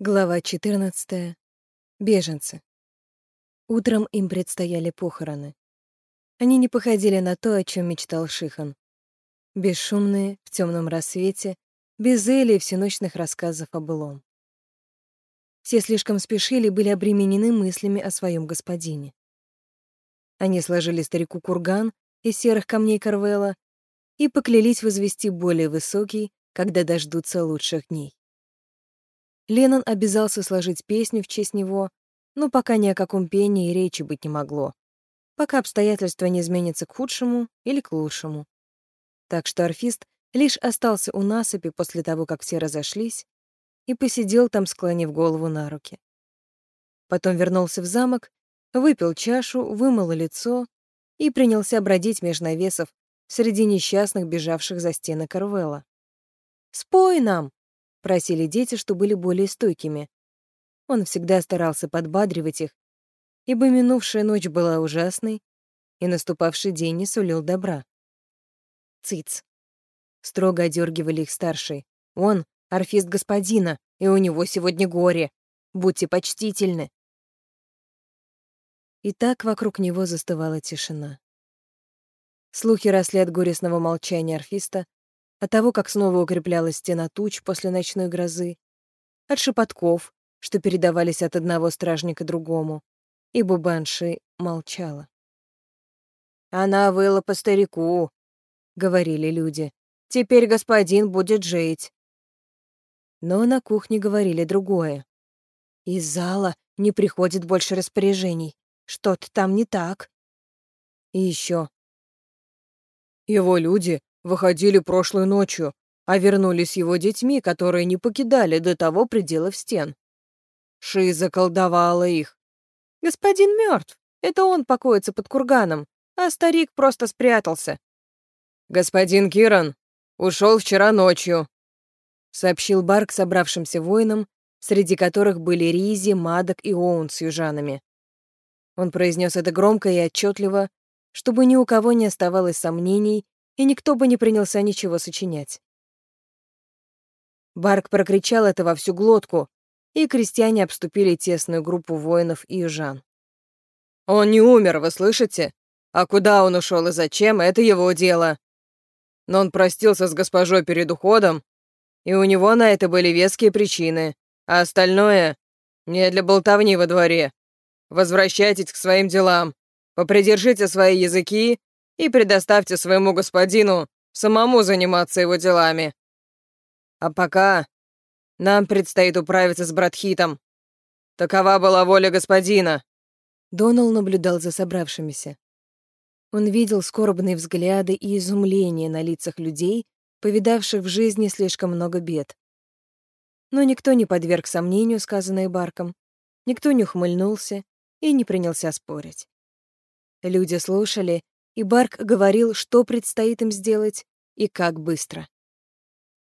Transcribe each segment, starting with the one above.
Глава 14. Беженцы. Утром им предстояли похороны. Они не походили на то, о чем мечтал Шихан. Бесшумные, в темном рассвете, без эли и всеночных рассказов о былом. Все слишком спешили и были обременены мыслями о своем господине. Они сложили старику курган из серых камней Карвела и поклялись возвести более высокий, когда дождутся лучших дней. Леннон обязался сложить песню в честь него, но пока ни о каком пении речи быть не могло, пока обстоятельства не изменятся к худшему или к лучшему. Так что орфист лишь остался у насыпи после того, как все разошлись, и посидел там, склонив голову на руки. Потом вернулся в замок, выпил чашу, вымыл лицо и принялся бродить меж навесов среди несчастных, бежавших за стены Карвелла. «Спой нам!» — просили дети, что были более стойкими. Он всегда старался подбадривать их, ибо минувшая ночь была ужасной, и наступавший день не сулил добра. «Цыц!» — строго одергивали их старшие. «Он — орфист господина, и у него сегодня горе. Будьте почтительны!» И так вокруг него застывала тишина. Слухи росли от горестного молчания орфиста, от того, как снова укреплялась стена туч после ночной грозы, от шепотков, что передавались от одного стражника другому, и Бубанши молчала. «Она выла по старику», — говорили люди. «Теперь господин будет жить». Но на кухне говорили другое. Из зала не приходит больше распоряжений. Что-то там не так. И еще. Его люди выходили прошлой ночью, а вернулись его детьми, которые не покидали до того пределов стен. Ши заколдовала их. Господин мертв. Это он покоится под курганом, а старик просто спрятался. Господин Киран ушел вчера ночью, сообщил Барк собравшимся воинам, среди которых были Ризи, Мадок и Оун с южанами. Он произнес это громко и отчетливо, чтобы ни у кого не оставалось сомнений и никто бы не принялся ничего сочинять. Барк прокричал это во всю глотку, и крестьяне обступили тесную группу воинов и южан. «Он не умер, вы слышите? А куда он ушел и зачем, это его дело. Но он простился с госпожой перед уходом, и у него на это были веские причины, а остальное — не для болтовни во дворе. Возвращайтесь к своим делам, попридержите свои языки и предоставьте своему господину самому заниматься его делами. А пока нам предстоит управиться с Братхитом. Такова была воля господина». Донал наблюдал за собравшимися. Он видел скорбные взгляды и изумление на лицах людей, повидавших в жизни слишком много бед. Но никто не подверг сомнению сказанное Барком, никто не ухмыльнулся и не принялся спорить. Люди слушали и Барк говорил, что предстоит им сделать и как быстро.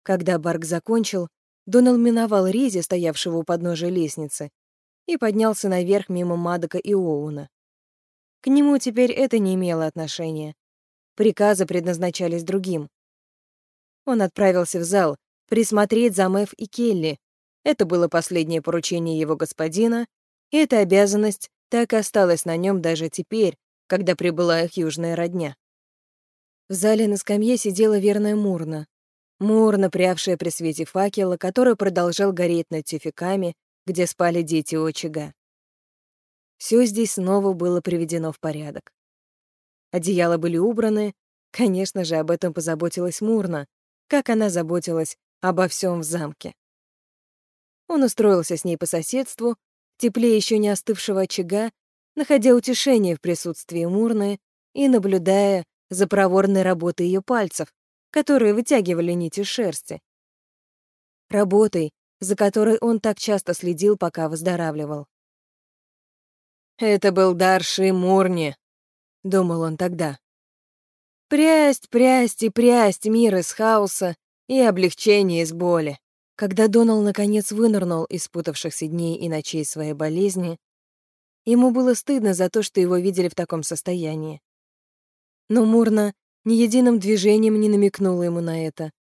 Когда Барк закончил, Донал миновал Ризи, стоявшего у подножия лестницы, и поднялся наверх мимо Мадока и Оуна. К нему теперь это не имело отношения. Приказы предназначались другим. Он отправился в зал присмотреть за Мэв и Келли. Это было последнее поручение его господина, и эта обязанность так и осталась на нем даже теперь, когда прибыла их южная родня. В зале на скамье сидела верная Мурна. Мурна, прявшая при свете факела, который продолжал гореть над тюфяками, где спали дети очага. Все здесь снова было приведено в порядок. Одеяла были убраны, конечно же, об этом позаботилась Мурна, как она заботилась обо всем в замке. Он устроился с ней по соседству, теплее еще не остывшего очага, находя утешение в присутствии Мурны и наблюдая за проворной работой ее пальцев, которые вытягивали нити шерсти. Работой, за которой он так часто следил, пока выздоравливал. «Это был дар Ши Мурни», — думал он тогда. «Прясть, прясть и прясть мир из хаоса и облегчение из боли». Когда Донал наконец вынырнул из спутавшихся дней и ночей своей болезни, Ему было стыдно за то, что его видели в таком состоянии. Но Мурна ни единым движением не намекнула ему на это.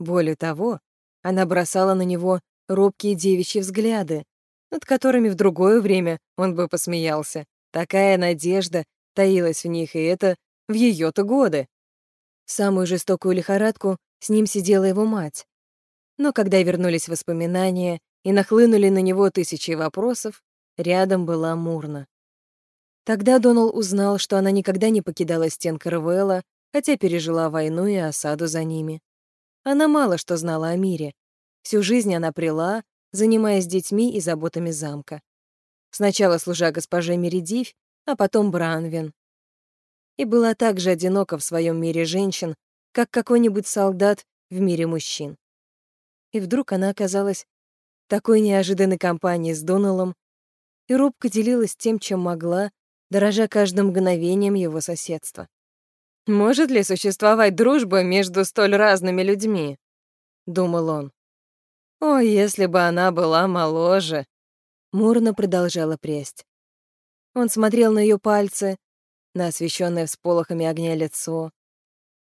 Более того, она бросала на него робкие девичьи взгляды, над которыми в другое время он бы посмеялся. Такая надежда таилась в них, и это в ее то годы. самую жестокую лихорадку с ним сидела его мать. Но когда вернулись воспоминания и нахлынули на него тысячи вопросов, рядом была Мурна. Тогда Донал узнал, что она никогда не покидала стен Карвелла, хотя пережила войну и осаду за ними. Она мало что знала о мире. Всю жизнь она прила, занимаясь детьми и заботами замка. Сначала служа госпоже Меридивь, а потом Бранвин. И была так же одинока в своем мире женщин, как какой-нибудь солдат в мире мужчин. И вдруг она оказалась такой неожиданной компанией с Доналом и робко делилась тем, чем могла, дорожа каждым мгновением его соседства. «Может ли существовать дружба между столь разными людьми?» — думал он. «О, если бы она была моложе!» Мурно продолжала престь. Он смотрел на ее пальцы, на освещенное всполохами огня лицо.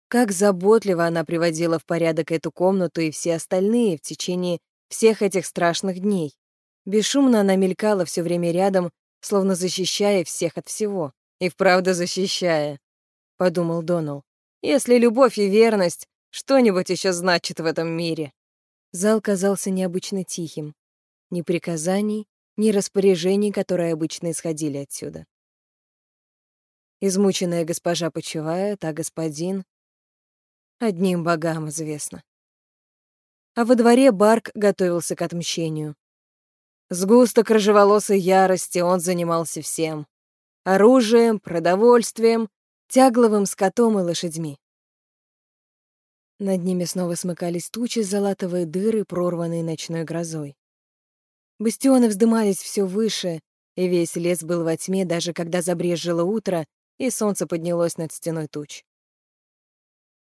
Как заботливо она приводила в порядок эту комнату и все остальные в течение всех этих страшных дней. Бесшумно она мелькала все время рядом, словно защищая всех от всего. И вправду защищая, — подумал Донал. Если любовь и верность что-нибудь еще значит в этом мире. Зал казался необычно тихим. Ни приказаний, ни распоряжений, которые обычно исходили отсюда. Измученная госпожа почивает, а господин... Одним богам известно. А во дворе Барк готовился к отмщению. Сгусток рыжеволосой ярости он занимался всем. Оружием, продовольствием, тягловым скотом и лошадьми. Над ними снова смыкались тучи, золотовые дыры, прорванные ночной грозой. Бастионы вздымались все выше, и весь лес был во тьме, даже когда забрежило утро, и солнце поднялось над стеной туч.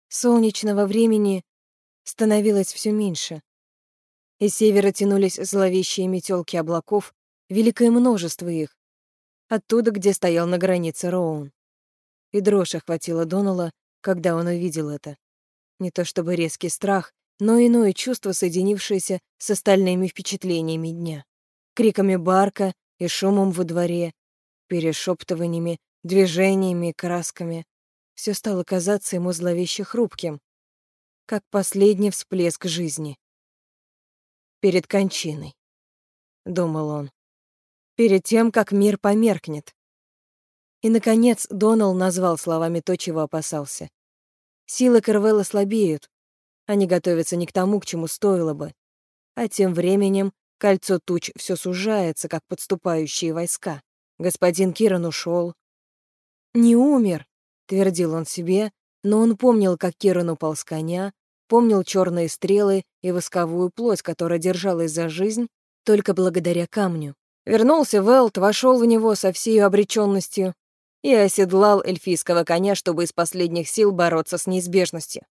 Солнечного времени становилось все меньше. Из севера тянулись зловещие метелки облаков, великое множество их, оттуда, где стоял на границе Роун. И дрожь охватила Донала, когда он увидел это. Не то чтобы резкий страх, но иное чувство, соединившееся с остальными впечатлениями дня. Криками барка и шумом во дворе, перешептываниями, движениями и красками. Все стало казаться ему зловеще хрупким, как последний всплеск жизни. Перед кончиной, — думал он, — перед тем, как мир померкнет. И, наконец, Донал назвал словами то, чего опасался. Силы Карвелла слабеют. Они готовятся не к тому, к чему стоило бы. А тем временем кольцо туч все сужается, как подступающие войска. Господин Киран ушел. «Не умер», — твердил он себе, но он помнил, как Киран упал с коня, помнил черные стрелы и восковую плоть, которая держалась за жизнь только благодаря камню. Вернулся Велт, вошел в него со всей обреченностью и оседлал эльфийского коня, чтобы из последних сил бороться с неизбежностью.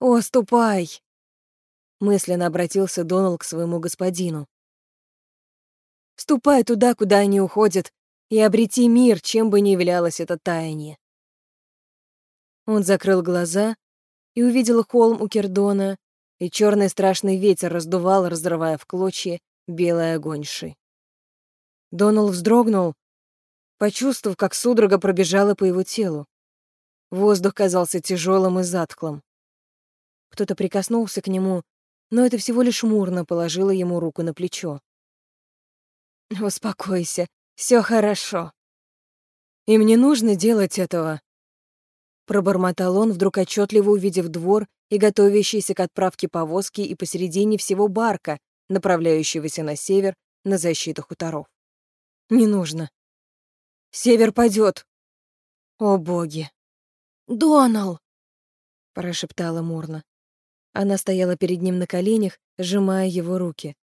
«О, ступай!» Мысленно обратился Донал к своему господину. «Ступай туда, куда они уходят, и обрети мир, чем бы ни являлось это таяние». Он закрыл глаза и увидел холм у Кердона, и черный страшный ветер раздувал, разрывая в клочья белый огонь ши. Донал вздрогнул, почувствовав, как судорога пробежала по его телу. Воздух казался тяжелым и затхлым. Кто-то прикоснулся к нему, но это всего лишь Мурна положила ему руку на плечо. «Успокойся, все хорошо. Им не нужно делать этого». Пробормотал он, вдруг отчетливо увидев двор и готовящийся к отправке повозки и посередине всего барка, направляющегося на север на защиту хуторов. «Не нужно. Север падет. О, боги! Донал! прошептала Мурна. Она стояла перед ним на коленях, сжимая его руки.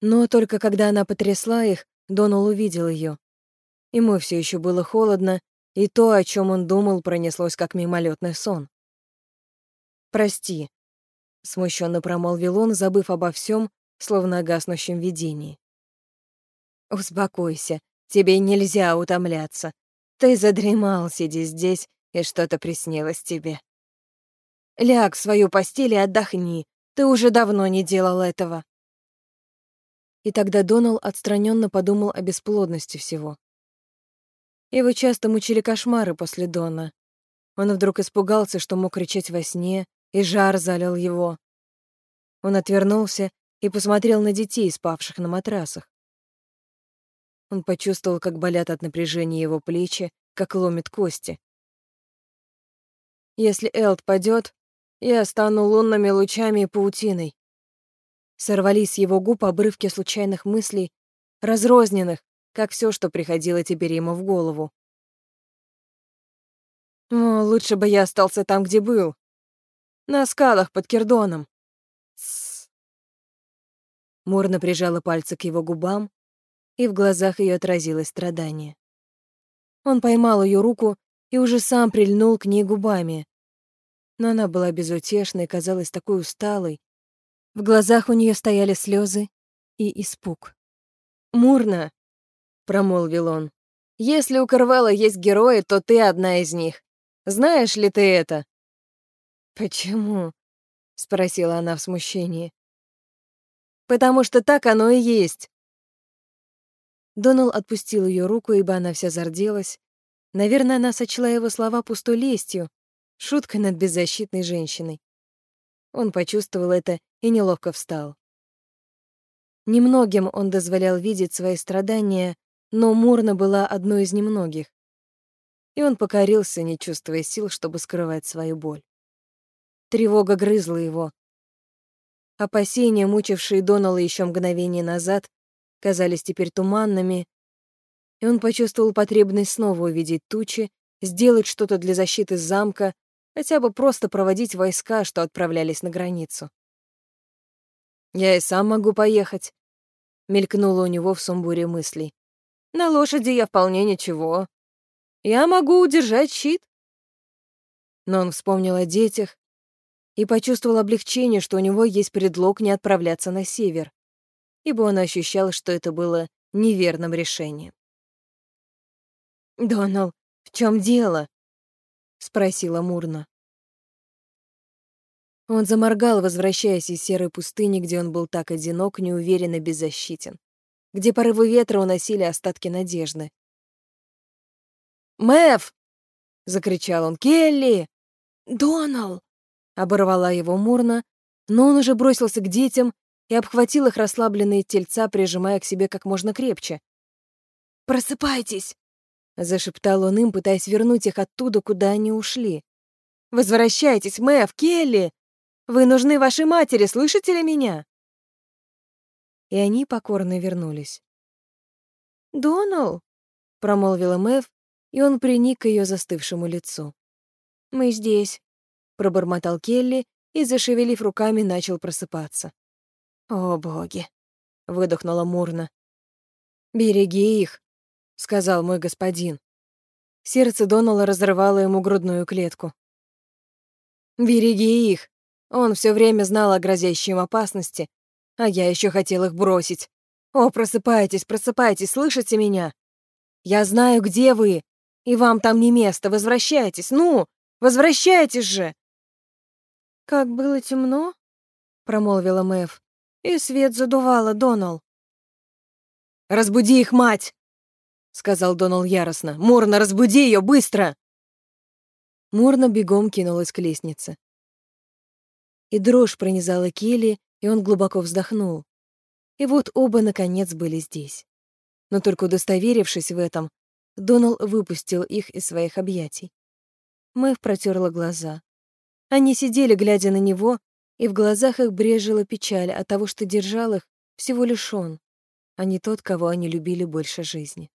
Но только когда она потрясла их, Донал увидел ее. Ему все еще было холодно, и то, о чем он думал, пронеслось как мимолетный сон. «Прости», — смущенно промолвил он, забыв обо всем, словно о гаснущем видении. «Успокойся, Тебе нельзя утомляться. Ты задремал, сиди здесь, и что-то приснилось тебе. Ляг в свою постель и отдохни, Ты уже давно не делал этого. И тогда Донал отстраненно подумал о бесплодности всего. Его часто мучили кошмары после Дона. Он вдруг испугался, что мог кричать во сне, и жар залил его. Он отвернулся и посмотрел на детей, спавших на матрасах. Он почувствовал, как болят от напряжения его плечи, как ломит кости. Если Элд падет, я стану лунными лучами и паутиной. Сорвались с его губ обрывки случайных мыслей, разрозненных, как все, что приходило теперь ему в голову. О, лучше бы я остался там, где был. На скалах под Кердоном. Тссс. Мурна прижала пальцы к его губам, и в глазах ее отразилось страдание. Он поймал ее руку и уже сам прильнул к ней губами. Но она была безутешной, казалась такой усталой. В глазах у нее стояли слезы и испуг. «Мурна», — промолвил он, — «если у Карвелла есть герои, то ты одна из них. Знаешь ли ты это?» «Почему?» — спросила она в смущении. «Потому что так оно и есть. Донал отпустил ее руку, ибо она вся зарделась. Наверное, она сочла его слова пустой лестью, шуткой над беззащитной женщиной. Он почувствовал это и неловко встал. Немногим он дозволял видеть свои страдания, но Мурна была одной из немногих. И он покорился, не чувствуя сил, чтобы скрывать свою боль. Тревога грызла его. Опасения, мучившие Донала еще мгновение назад, казались теперь туманными, и он почувствовал потребность снова увидеть тучи, сделать что-то для защиты замка, хотя бы просто проводить войска, что отправлялись на границу. «Я и сам могу поехать», — мелькнуло у него в сумбуре мыслей. «На лошади я вполне ничего. Я могу удержать щит». Но он вспомнил о детях и почувствовал облегчение, что у него есть предлог не отправляться на север ибо он ощущал, что это было неверным решением. «Донал, в чем дело?» — спросила Мурна. Он заморгал, возвращаясь из серой пустыни, где он был так одинок, неуверен и беззащитен, где порывы ветра уносили остатки надежды. «Мэв!» — закричал он. «Келли!» «Донал!» — оборвала его Мурна, но он уже бросился к детям и обхватил их расслабленные тельца, прижимая к себе как можно крепче. «Просыпайтесь!» — зашептал он им, пытаясь вернуть их оттуда, куда они ушли. «Возвращайтесь, Мэв, Келли! Вы нужны вашей матери, слышите ли меня?» И они покорно вернулись. «Донал!» — промолвила Мэв, и он приник к ее застывшему лицу. «Мы здесь», — пробормотал Келли и, зашевелив руками, начал просыпаться. «О, боги!» — выдохнула Мурна. «Береги их», — сказал мой господин. Сердце Донала разрывало ему грудную клетку. «Береги их!» Он все время знал о грозящей им опасности, а я еще хотел их бросить. «О, просыпайтесь, просыпайтесь, слышите меня? Я знаю, где вы, и вам там не место, возвращайтесь, ну, возвращайтесь же!» «Как было темно?» — промолвила Мэв. И свет задувало Донал. «Разбуди их, мать!» — сказал Донал яростно. «Мурна, разбуди ее, быстро!» Мурна бегом кинулась к лестнице. И дрожь пронизала Келли, и он глубоко вздохнул. И вот оба, наконец, были здесь. Но только удостоверившись в этом, Донал выпустил их из своих объятий. Мэв протерла глаза. Они сидели, глядя на него, и в глазах их брежила печаль от того, что держал их всего лишь он, а не тот, кого они любили больше жизни.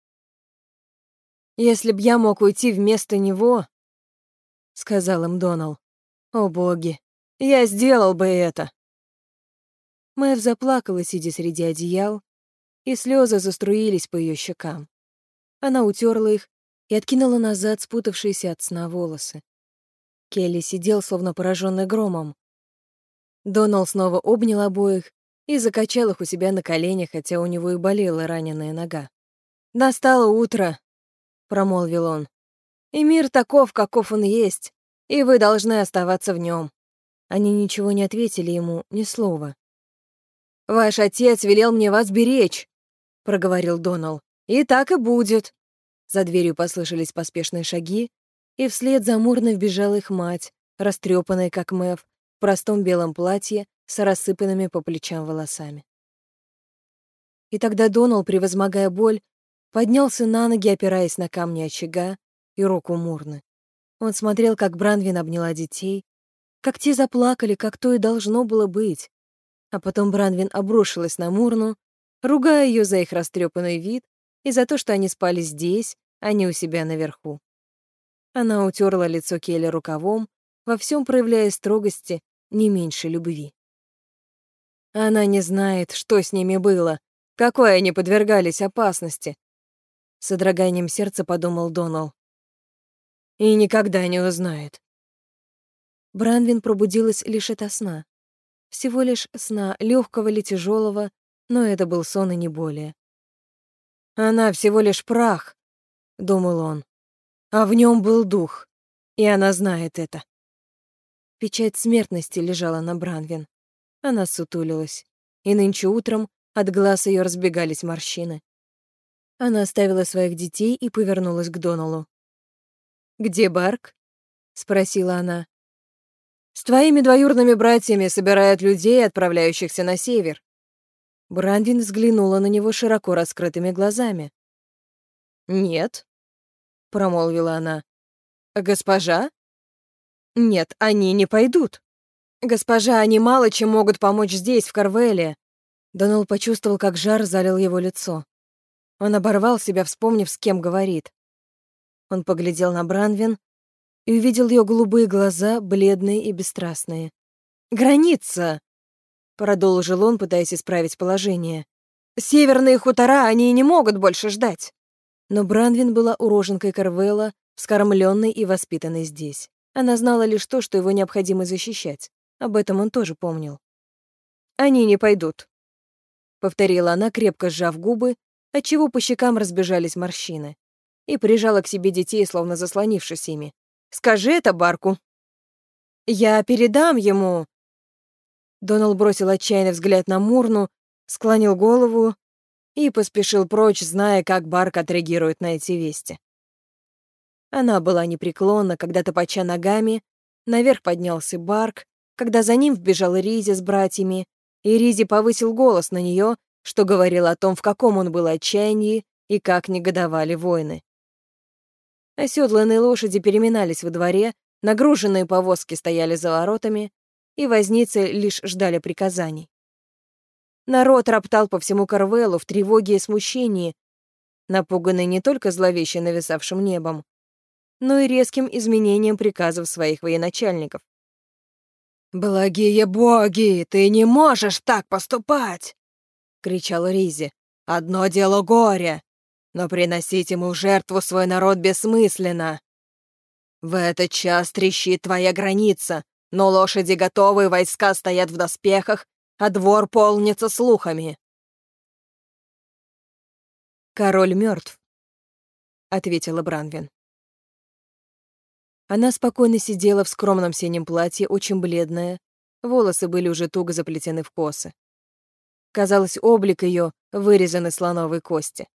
«Если б я мог уйти вместо него», — сказал им Донал, — «о боги, я сделал бы это». Мэв заплакала, сидя среди одеял, и слезы заструились по ее щекам. Она утерла их и откинула назад спутавшиеся от сна волосы. Келли сидел, словно пораженный громом, Донал снова обнял обоих и закачал их у себя на коленях, хотя у него и болела раненая нога. «Настало утро», — промолвил он. «И мир таков, каков он есть, и вы должны оставаться в нем. Они ничего не ответили ему, ни слова. «Ваш отец велел мне вас беречь», — проговорил Донал. «И так и будет». За дверью послышались поспешные шаги, и вслед за Мурной вбежала их мать, растрепанная, как Мэв, в простом белом платье с рассыпанными по плечам волосами. И тогда Донал, превозмогая боль, поднялся на ноги, опираясь на камни очага и руку Мурны. Он смотрел, как Бранвин обняла детей, как те заплакали, как то и должно было быть. А потом Бранвин обрушилась на Мурну, ругая ее за их растрепанный вид и за то, что они спали здесь, а не у себя наверху. Она утерла лицо Келли рукавом, во всем проявляя строгости не меньше любви. Она не знает, что с ними было, какой они подвергались опасности. С содроганием сердца подумал Донал. И никогда не узнает. Бранвин пробудилась лишь ото сна. Всего лишь сна, легкого или тяжелого, но это был сон и не более. Она всего лишь прах, думал он. А в нем был дух, и она знает это. Печать смертности лежала на Бранвин. Она сутулилась, и нынче утром от глаз ее разбегались морщины. Она оставила своих детей и повернулась к Доналу. «Где Барк?» — спросила она. «С твоими двоюродными братьями собирают людей, отправляющихся на север. Брандин взглянула на него широко раскрытыми глазами. «Нет», — промолвила она. «Госпожа?» «Нет, они не пойдут. Госпожа, они мало чем могут помочь здесь, в Карвеле». Донал почувствовал, как жар залил его лицо. Он оборвал себя, вспомнив, с кем говорит. Он поглядел на Бранвин и увидел ее голубые глаза, бледные и бесстрастные. «Граница!» Продолжил он, пытаясь исправить положение. «Северные хутора, они не могут больше ждать». Но Бранвин была уроженкой Карвелла, вскормленной и воспитанной здесь. Она знала лишь то, что его необходимо защищать. Об этом он тоже помнил. «Они не пойдут», — повторила она, крепко сжав губы, отчего по щекам разбежались морщины, и прижала к себе детей, словно заслонившись ими. «Скажи это Барку». «Я передам ему», Донал бросил отчаянный взгляд на Мурну, склонил голову и поспешил прочь, зная, как Барк отреагирует на эти вести. Она была непреклонна, когда топача ногами, наверх поднялся Барк, когда за ним вбежал Ризи с братьями, и Ризи повысил голос на нее, что говорил о том, в каком он был отчаянии и как негодовали воины. Оседланные лошади переминались во дворе, нагруженные повозки стояли за воротами, и возницы лишь ждали приказаний. Народ роптал по всему Карвеллу в тревоге и смущении, напуганный не только зловеще нависавшим небом, но и резким изменением приказов своих военачальников. «Благие боги, ты не можешь так поступать!» — кричал Ризи. «Одно дело горе, но приносить ему в жертву свой народ бессмысленно. В этот час трещит твоя граница, но лошади готовы, войска стоят в доспехах, а двор полнится слухами. «Король мертв», — ответила Бранвин. Она спокойно сидела в скромном синем платье, очень бледная, волосы были уже туго заплетены в косы. Казалось, облик ее вырезан из слоновой кости.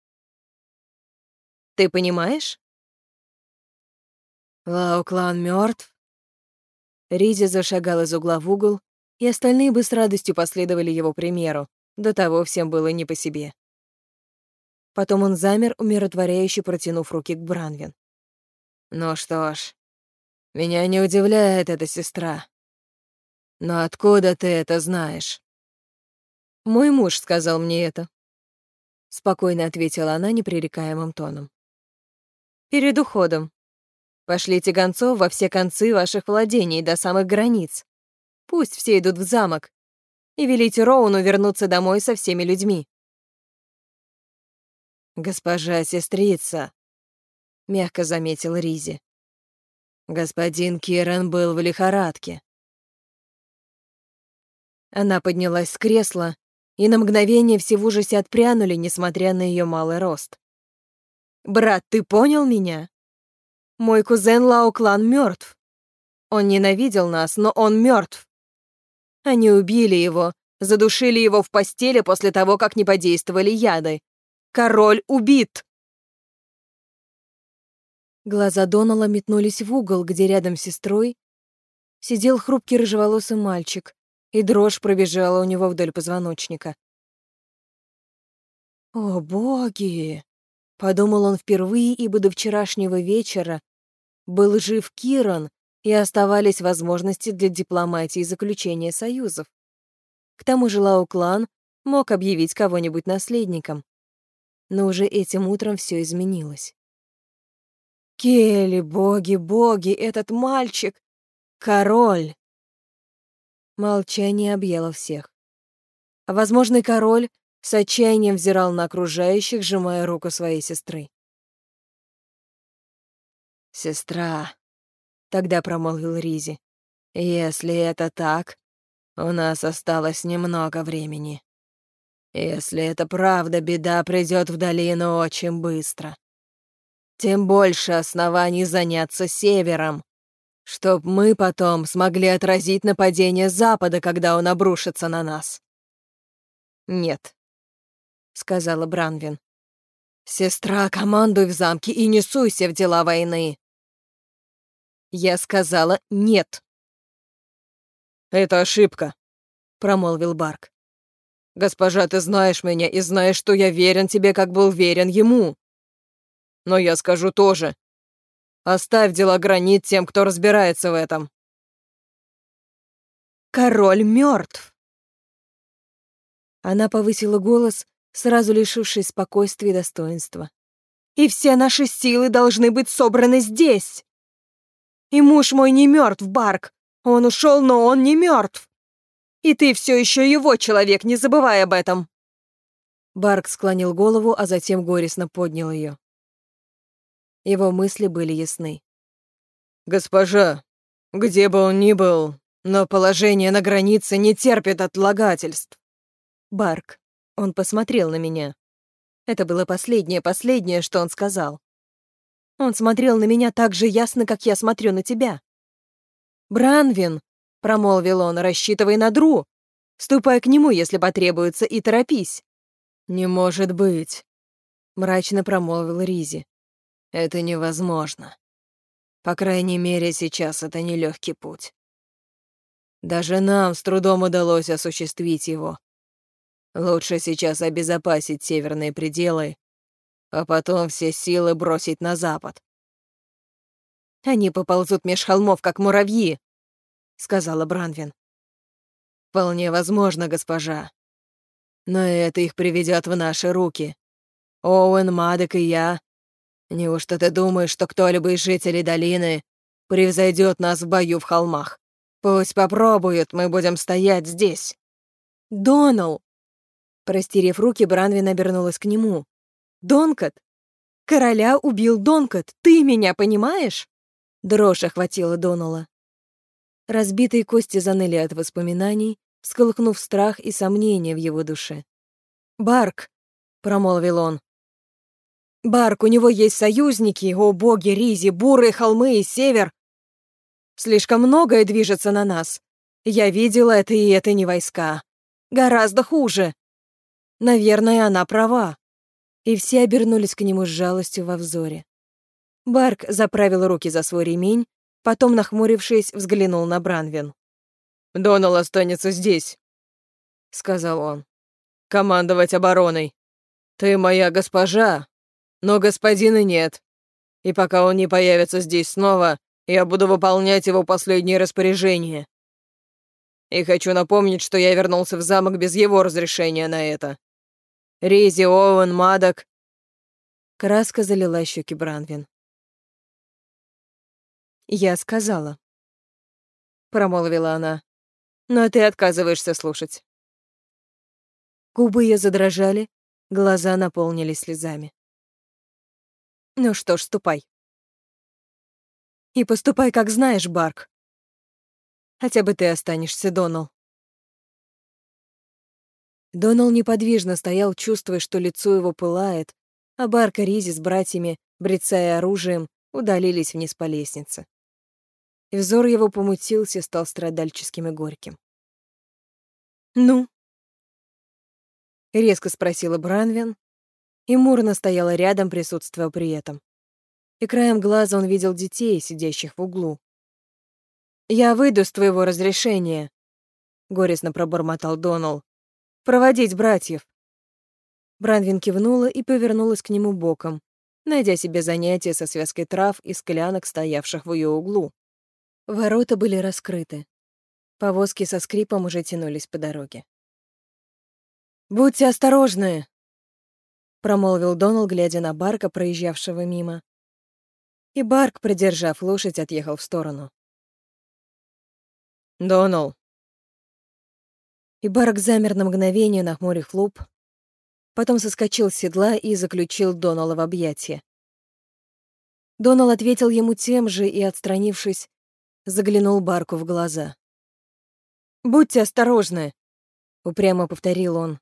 «Ты понимаешь?» «Лауклан мертв, Ризи зашагал из угла в угол, и остальные бы с радостью последовали его примеру. До того всем было не по себе. Потом он замер, умиротворяюще протянув руки к Бранвин. «Ну что ж, меня не удивляет эта сестра. Но откуда ты это знаешь?» «Мой муж сказал мне это», — спокойно ответила она непререкаемым тоном. «Перед уходом. Пошлите гонцов во все концы ваших владений до самых границ. Пусть все идут в замок. И велите Роуну вернуться домой со всеми людьми. «Госпожа сестрица», — мягко заметил Ризи. «Господин Киран был в лихорадке». Она поднялась с кресла, и на мгновение все в ужасе отпрянули, несмотря на ее малый рост. «Брат, ты понял меня?» Мой кузен Лауклан мертв. Он ненавидел нас, но он мертв. Они убили его, задушили его в постели после того, как не подействовали яды. Король убит!» Глаза Донала метнулись в угол, где рядом с сестрой сидел хрупкий рыжеволосый мальчик, и дрожь пробежала у него вдоль позвоночника. «О, боги!» — подумал он впервые, ибо до вчерашнего вечера был жив Киран, и оставались возможности для дипломатии и заключения союзов. К тому же Лау-клан мог объявить кого-нибудь наследником. Но уже этим утром все изменилось. Келли, боги, боги, этот мальчик — король. Молчание объяло всех. Возможный король с отчаянием взирал на окружающих, сжимая руку своей сестры. «Сестра», — тогда промолвил Ризи, — «если это так, у нас осталось немного времени. Если это правда, беда придет в долину очень быстро. Тем больше оснований заняться севером, чтоб мы потом смогли отразить нападение Запада, когда он обрушится на нас». «Нет», — сказала Бранвин. «Сестра, командуй в замке и не суйся в дела войны!» Я сказала «нет». «Это ошибка», — промолвил Барк. «Госпожа, ты знаешь меня и знаешь, что я верен тебе, как был верен ему. Но я скажу тоже. Оставь дела гранит тем, кто разбирается в этом». «Король мертв. Она повысила голос, сразу лишившись спокойствия и достоинства. «И все наши силы должны быть собраны здесь!» «И муж мой не мертв, Барк! Он ушел, но он не мертв! И ты все еще его человек, не забывай об этом!» Барк склонил голову, а затем горестно поднял ее. Его мысли были ясны. «Госпожа, где бы он ни был, но положение на границе не терпит отлагательств». Барк. Он посмотрел на меня. Это было последнее-последнее, что он сказал. Он смотрел на меня так же ясно, как я смотрю на тебя. «Бранвин», — промолвил он, — «рассчитывай на Дру. Ступай к нему, если потребуется, и торопись». «Не может быть», — мрачно промолвил Ризи. «Это невозможно. По крайней мере, сейчас это нелегкий путь. Даже нам с трудом удалось осуществить его. Лучше сейчас обезопасить северные пределы, а потом все силы бросить на запад. «Они поползут меж холмов, как муравьи», — сказала Бранвин. «Вполне возможно, госпожа. Но это их приведет в наши руки. Оуэн, Мадок и я. Неужто ты думаешь, что кто-либо из жителей долины превзойдет нас в бою в холмах? Пусть попробуют, мы будем стоять здесь». «Донал!» Простерев руки, Бранвин обернулась к нему. «Донкот! Короля убил Донкот, ты меня понимаешь?» Дрожь охватила Донала. Разбитые кости заныли от воспоминаний, всколыхнув страх и сомнения в его душе. «Барк!» — промолвил он. «Барк, у него есть союзники, о боги, Ризи, бурые холмы и север. Слишком многое движется на нас. Я видела это, и это не войска. Гораздо хуже. Наверное, она права. И все обернулись к нему с жалостью во взоре. Барк заправил руки за свой ремень, потом, нахмурившись, взглянул на Бранвин. «Донал останется здесь», — сказал он. «Командовать обороной. Ты моя госпожа, но господина нет. И пока он не появится здесь снова, я буду выполнять его последние распоряжения. И хочу напомнить, что я вернулся в замок без его разрешения на это. Ризи, Оуэн, Мадок». Краска залила щеки Бранвин. «Я сказала», — промолвила она, — «но ты отказываешься слушать». Губы ее задрожали, глаза наполнились слезами. «Ну что ж, ступай. И поступай, как знаешь, Барк. Хотя бы ты останешься, Донал. Донал неподвижно стоял, чувствуя, что лицо его пылает, а Барка Ризи с братьями, брецая оружием, удалились вниз по лестнице. И взор его помутился, стал страдальческим и горьким. «Ну?» — резко спросила Бранвин, и Мурна стояла рядом, присутствуя при этом. И краем глаза он видел детей, сидящих в углу. «Я выйду с твоего разрешения», — горестно пробормотал Донал. «Проводить братьев». Бранвин кивнула и повернулась к нему боком, найдя себе занятие со связкой трав и склянок, стоявших в ее углу. Ворота были раскрыты. Повозки со скрипом уже тянулись по дороге. «Будьте осторожны!» — промолвил Донал, глядя на Барка, проезжавшего мимо. И Барк, продержав лошадь, отъехал в сторону. «Донал!» И Барк замер на мгновение, нахмурив лоб, потом соскочил с седла и заключил Донала в объятия. Донал ответил ему тем же и, отстранившись, заглянул Барку в глаза. «Будьте осторожны!» — упрямо повторил он.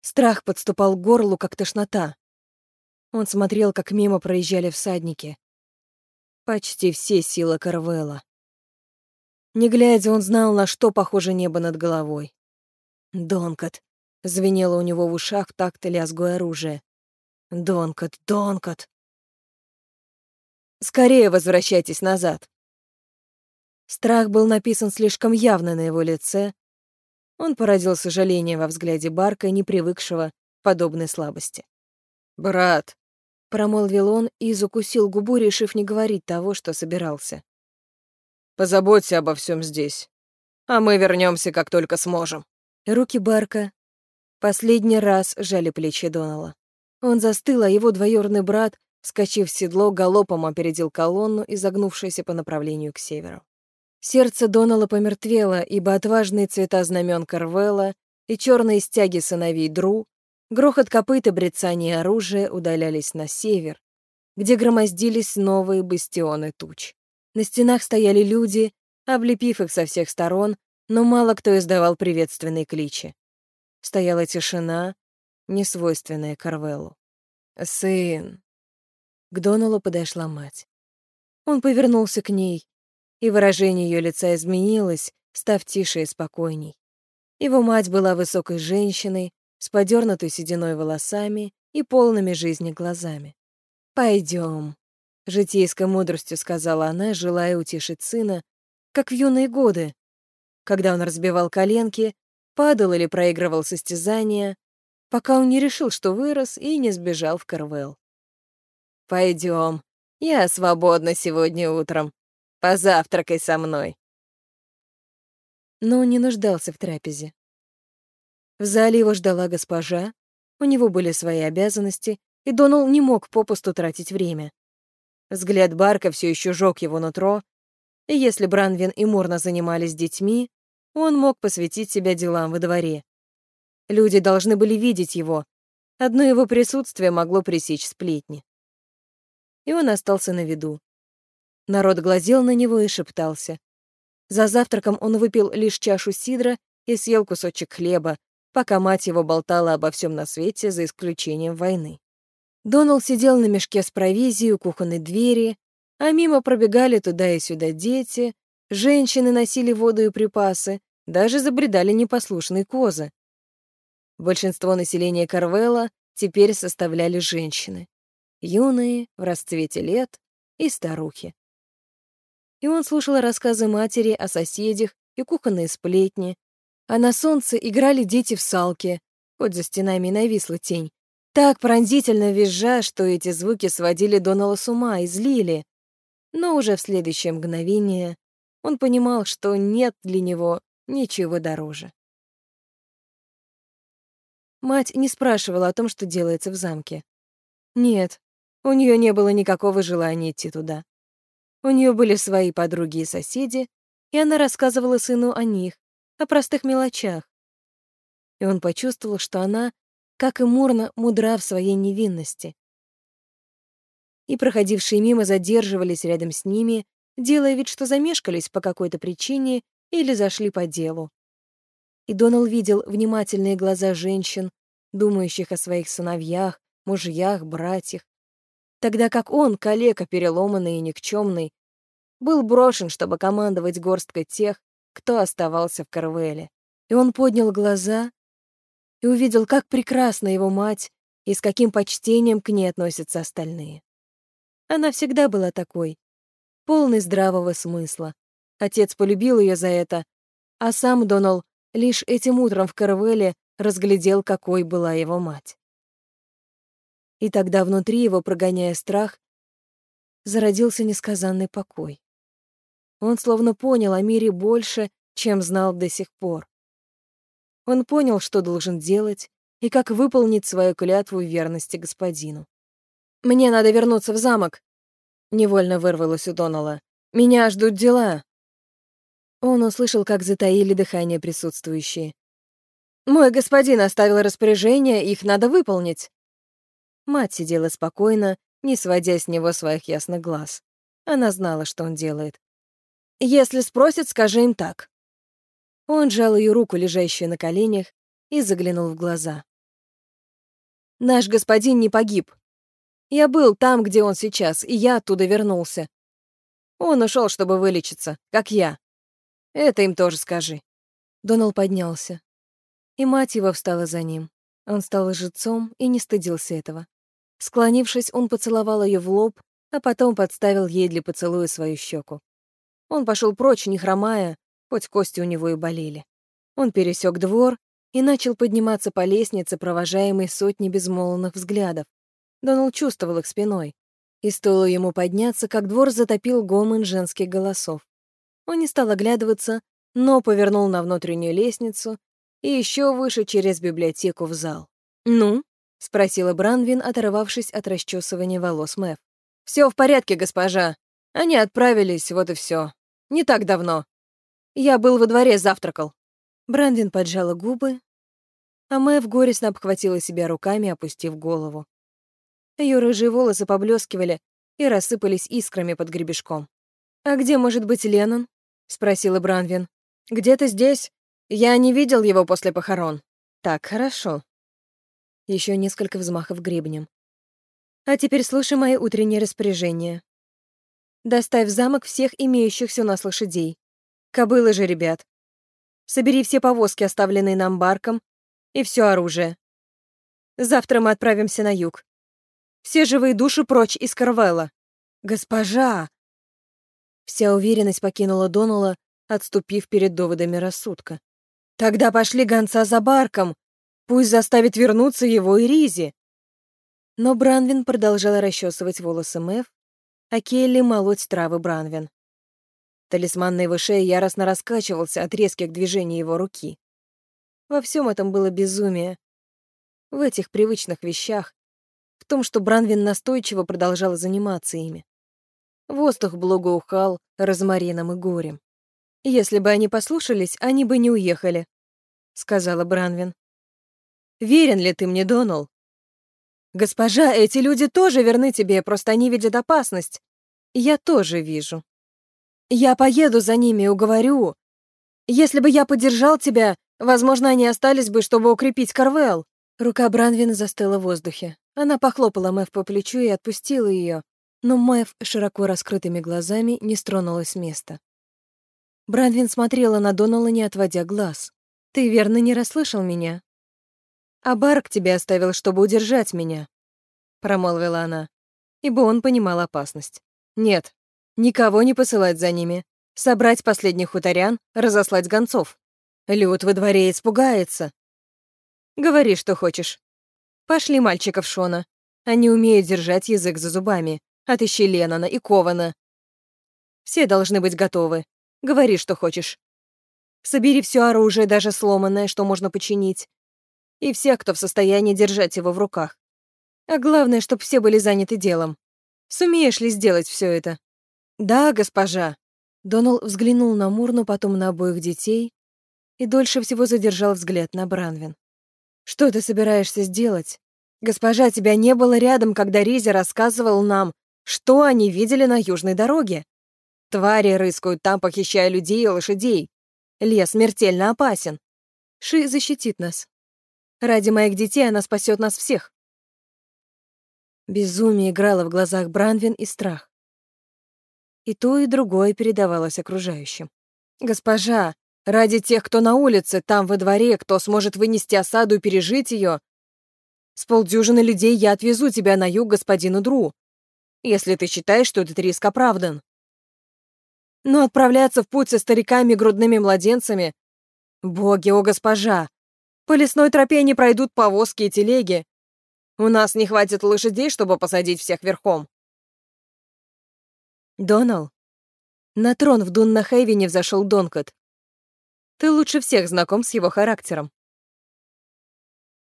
Страх подступал к горлу, как тошнота. Он смотрел, как мимо проезжали всадники. Почти все силы Карвелла. Не глядя, он знал, на что похоже небо над головой. Донкот. Звенело у него в ушах такт лязгу оружия. Донкот, Донкот. Скорее возвращайтесь назад. Страх был написан слишком явно на его лице. Он породил сожаление во взгляде Барка, не привыкшего к подобной слабости. «Брат», — промолвил он и закусил губу, решив не говорить того, что собирался. «Позаботься обо всем здесь, а мы вернемся, как только сможем». Руки Барка Последний раз жали плечи Донала. Он застыл, а его двоюродный брат, скачив в седло, галопом опередил колонну, изогнувшуюся по направлению к северу. Сердце Донала помертвело, ибо отважные цвета знамен Карвелла и черные стяги сыновей Дру, грохот копыт и брецание оружия удалялись на север, где громоздились новые бастионы туч. На стенах стояли люди, облепив их со всех сторон, но мало кто издавал приветственные кличи. Стояла тишина, несвойственная Карвеллу. «Сын!» К Доналу подошла мать. Он повернулся к ней, и выражение ее лица изменилось, став тише и спокойней. Его мать была высокой женщиной, с подернутой сединой волосами и полными жизни глазами. «Пойдем», — житейской мудростью сказала она, желая утешить сына, как в юные годы, когда он разбивал коленки падал или проигрывал состязания, пока он не решил, что вырос и не сбежал в Карвел. «Пойдем, я свободна сегодня утром. Позавтракай со мной». Но он не нуждался в трапезе. В зале его ждала госпожа, у него были свои обязанности, и Донал не мог попусту тратить время. Взгляд Барка все еще жёг его нутро, и если Бранвин и Мурна занимались детьми, он мог посвятить себя делам во дворе. Люди должны были видеть его. Одно его присутствие могло пресечь сплетни. И он остался на виду. Народ глазел на него и шептался. За завтраком он выпил лишь чашу сидра и съел кусочек хлеба, пока мать его болтала обо всем на свете, за исключением войны. Донал сидел на мешке с провизией у кухонной двери, а мимо пробегали туда и сюда дети, Женщины носили воду и припасы, даже забредали непослушные козы. Большинство населения Карвелла теперь составляли женщины. Юные, в расцвете лет и старухи. И он слушал рассказы матери о соседях и кухонные сплетни, а на солнце играли дети в салки, хоть за стенами и нависла тень, так пронзительно визжа, что эти звуки сводили Донала с ума и злили. Но уже в следующее мгновение он понимал, что нет для него ничего дороже. Мать не спрашивала о том, что делается в замке. Нет, у нее не было никакого желания идти туда. У нее были свои подруги и соседи, и она рассказывала сыну о них, о простых мелочах. И он почувствовал, что она, как и Мурна, мудра в своей невинности. И проходившие мимо задерживались рядом с ними делая вид, что замешкались по какой-то причине или зашли по делу. И Донал видел внимательные глаза женщин, думающих о своих сыновьях, мужьях, братьях, тогда как он, калека переломанный и никчемный, был брошен, чтобы командовать горсткой тех, кто оставался в Карвеле. И он поднял глаза и увидел, как прекрасна его мать и с каким почтением к ней относятся остальные. Она всегда была такой, полной здравого смысла. Отец полюбил ее за это, а сам Донал лишь этим утром в Карвеле разглядел, какой была его мать. И тогда внутри его, прогоняя страх, зародился несказанный покой. Он словно понял о мире больше, чем знал до сих пор. Он понял, что должен делать и как выполнить свою клятву верности господину. «Мне надо вернуться в замок», — невольно вырвалось у Донала. «Меня ждут дела». Он услышал, как затаили дыхание присутствующие. «Мой господин оставил распоряжение, их надо выполнить». Мать сидела спокойно, не сводя с него своих ясных глаз. Она знала, что он делает. «Если спросят, скажи им так». Он сжал ее руку, лежащую на коленях, и заглянул в глаза. «Наш господин не погиб. Я был там, где он сейчас, и я оттуда вернулся. Он ушел, чтобы вылечиться, как я. Это им тоже скажи». Донал поднялся. И мать его встала за ним. Он стал лжецом и не стыдился этого. Склонившись, он поцеловал ее в лоб, а потом подставил ей для поцелуя свою щеку. Он пошел прочь, не хромая, хоть кости у него и болели. Он пересек двор и начал подниматься по лестнице, провожаемый сотней безмолвных взглядов. Донал чувствовал их спиной. И стоило ему подняться, как двор затопил гомон женских голосов. Он не стал оглядываться, но повернул на внутреннюю лестницу и еще выше через библиотеку в зал. «Ну?» — спросила Бранвин, оторвавшись от расчесывания волос Мэв. «Все в порядке, госпожа. Они отправились, вот и все. Не так давно. Я был во дворе, завтракал». Брандин поджала губы, а Мэв горестно обхватила себя руками, опустив голову. Ее рыжие волосы поблескивали и рассыпались искрами под гребешком. «А где может быть Леннон?» — спросила Бранвин. «Где-то здесь. Я не видел его после похорон». «Так, хорошо. Еще несколько взмахов гребнем. А теперь слушай мои утренние распоряжения. Доставь в замок всех имеющихся у нас лошадей. Кобылы же, ребят. Собери все повозки, оставленные нам барком, и все оружие. Завтра мы отправимся на юг. Все живые души прочь из Карвелла. Госпожа! Вся уверенность покинула Донала, отступив перед доводами рассудка. Тогда пошли гонца за барком, Пусть заставит вернуться его и Ризи. Но Бранвин продолжала расчесывать волосы Мэв, а Келли молоть травы Бранвин. Талисман на его шее яростно раскачивался от резких движений его руки. Во всем этом было безумие. В этих привычных вещах, в том, что Бранвин настойчиво продолжала заниматься ими. Воздух благоухал розмарином и горем. «Если бы они послушались, они бы не уехали», — сказала Бранвин. Верен ли ты мне, Донал? Госпожа, эти люди тоже верны тебе, просто они видят опасность. Я тоже вижу. Я поеду за ними, уговорю. Если бы я поддержал тебя, возможно, они остались бы, чтобы укрепить Карвел. Рука Бранвин застыла в воздухе. Она похлопала Мэв по плечу и отпустила ее, но Мэв широко раскрытыми глазами не стронулась с места. Бранвин смотрела на Донала, не отводя глаз. «Ты верно не расслышал меня?» «А Барк тебя оставил, чтобы удержать меня», — промолвила она, ибо он понимал опасность. «Нет, никого не посылать за ними, собрать последних хуторян, разослать гонцов. Люд во дворе испугается. Говори, что хочешь. Пошли мальчиков Шона. Они умеют держать язык за зубами. Отыщи Леннона и Кована. Все должны быть готовы. Говори, что хочешь. Собери все оружие, даже сломанное, что можно починить и всех, кто в состоянии держать его в руках. А главное, чтобы все были заняты делом. Сумеешь ли сделать все это? Да, госпожа. Донал взглянул на Мурну, потом на обоих детей и дольше всего задержал взгляд на Бранвин. Что ты собираешься сделать? Госпожа, тебя не было рядом, когда Ризи рассказывал нам, что они видели на южной дороге. Твари рыскают там, похищая людей и лошадей. Лес смертельно опасен. Ши защитит нас. Ради моих детей она спасет нас всех. Безумие играло в глазах Бранвин и страх. И то, и другое передавалось окружающим. «Госпожа, Ради тех, кто на улице, там, во дворе, кто сможет вынести осаду и пережить ее. С полдюжины людей я отвезу тебя на юг господину Дру, если ты считаешь, что этот риск оправдан. Но отправляться в путь со стариками и грудными младенцами... Боги, о госпожа! По лесной тропе не пройдут повозки и телеги. У нас не хватит лошадей, чтобы посадить всех верхом. Донал, на трон в Дуннахейвене взошел Донкот. Ты лучше всех знаком с его характером.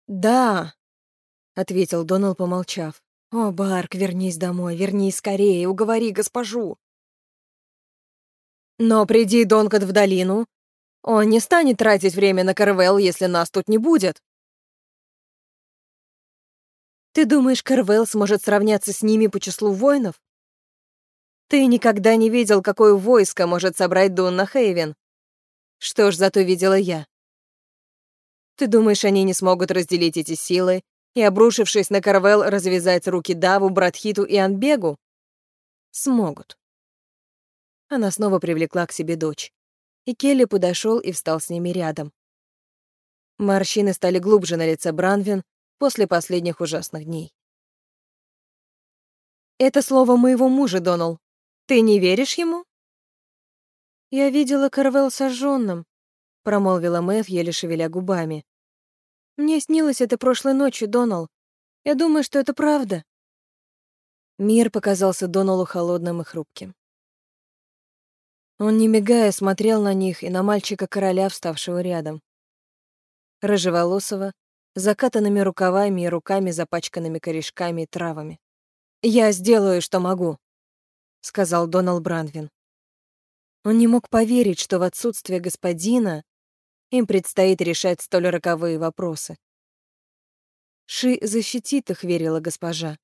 «Да», — ответил Донал, помолчав. «О, Барк, вернись домой, вернись скорее, уговори госпожу». «Но приди, Донкот, в долину. Он не станет тратить время на Карвел, если нас тут не будет». «Ты думаешь, Карвел сможет сравняться с ними по числу воинов?» «Ты никогда не видел, какое войско может собрать Дунна Хейвен. Что ж, зато видела я. Ты думаешь, они не смогут разделить эти силы и, обрушившись на Карвел, развязать руки Даву, Братхиту и Анбегу? Смогут. Она снова привлекла к себе дочь. И Келли подошел и встал с ними рядом. Морщины стали глубже на лице Бранвин после последних ужасных дней. «Это слово моего мужа, Донал. Ты не веришь ему?» «Я видела Карвел сожженным», — промолвила Мэв, еле шевеля губами. «Мне снилось это прошлой ночью, Донал. Я думаю, что это правда». Мир показался Доналу холодным и хрупким. Он, не мигая, смотрел на них и на мальчика-короля, вставшего рядом. Рыжеволосого, закатанными рукавами и руками, запачканными корешками и травами. «Я сделаю, что могу», — сказал Донал Бранвин. Он не мог поверить, что в отсутствие господина им предстоит решать столь роковые вопросы. Ши защитит их, верила госпожа.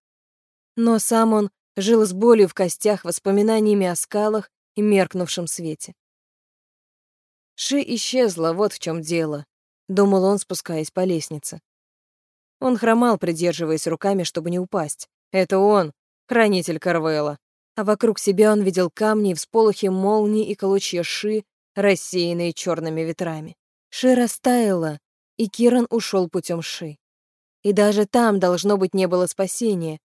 Но сам он жил с болью в костях, воспоминаниями о скалах и меркнувшем свете. Ши исчезла, вот в чем дело, думал он, спускаясь по лестнице. Он хромал, придерживаясь руками, чтобы не упасть. Это он, хранитель Карвелла а вокруг себя он видел камни, всполохи молний и колочья ши, рассеянные черными ветрами. Ши растаяла, и Киран ушел путем ши. И даже там, должно быть, не было спасения,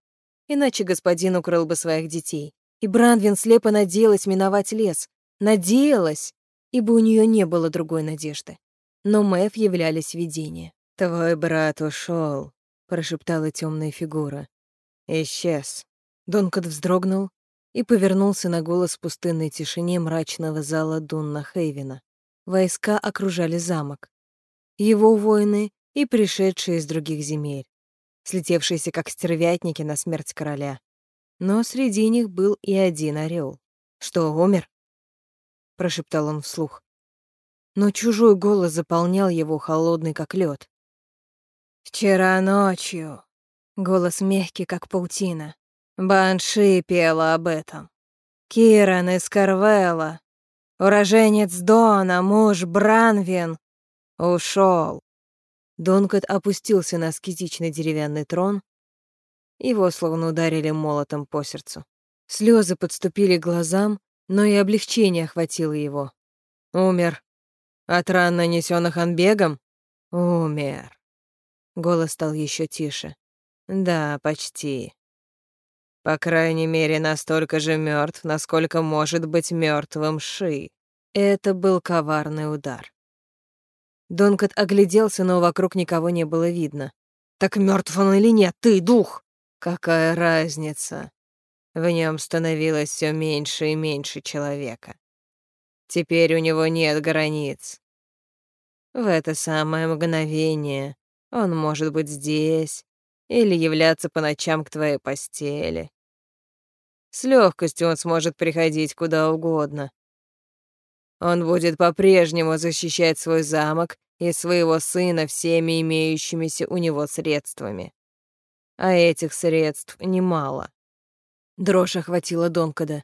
иначе господин укрыл бы своих детей. И Бранвин слепо надеялась миновать лес. Надеялась, ибо у нее не было другой надежды. Но Мэв являлись видения. «Твой брат ушел, прошептала темная фигура. «Исчез». Донкот вздрогнул, и повернулся на голос в пустынной тишине мрачного зала Дунна Хейвена. Войска окружали замок. Его воины и пришедшие из других земель, слетевшиеся как стервятники на смерть короля. Но среди них был и один орел. «Что, умер?» — прошептал он вслух. Но чужой голос заполнял его холодный, как лед. «Вчера ночью...» Голос мягкий, как паутина. Банши пела об этом. Киран из Карвелла, уроженец Дона, муж Бранвин, ушел. Донкот опустился на аскетичный деревянный трон. Его словно ударили молотом по сердцу. Слезы подступили к глазам, но и облегчение охватило его. Умер. От ран, нанесенных Анбегом? Умер. Голос стал еще тише. Да, почти. По крайней мере, настолько же мертв, насколько может быть мертвым Ши. Это был коварный удар. Донкот огляделся, но вокруг никого не было видно. «Так мертв он или нет, ты, дух?» «Какая разница?» В нем становилось все меньше и меньше человека. Теперь у него нет границ. В это самое мгновение он может быть здесь или являться по ночам к твоей постели. С легкостью он сможет приходить куда угодно. Он будет по-прежнему защищать свой замок и своего сына всеми имеющимися у него средствами. А этих средств немало. Дрожь охватила Донкада.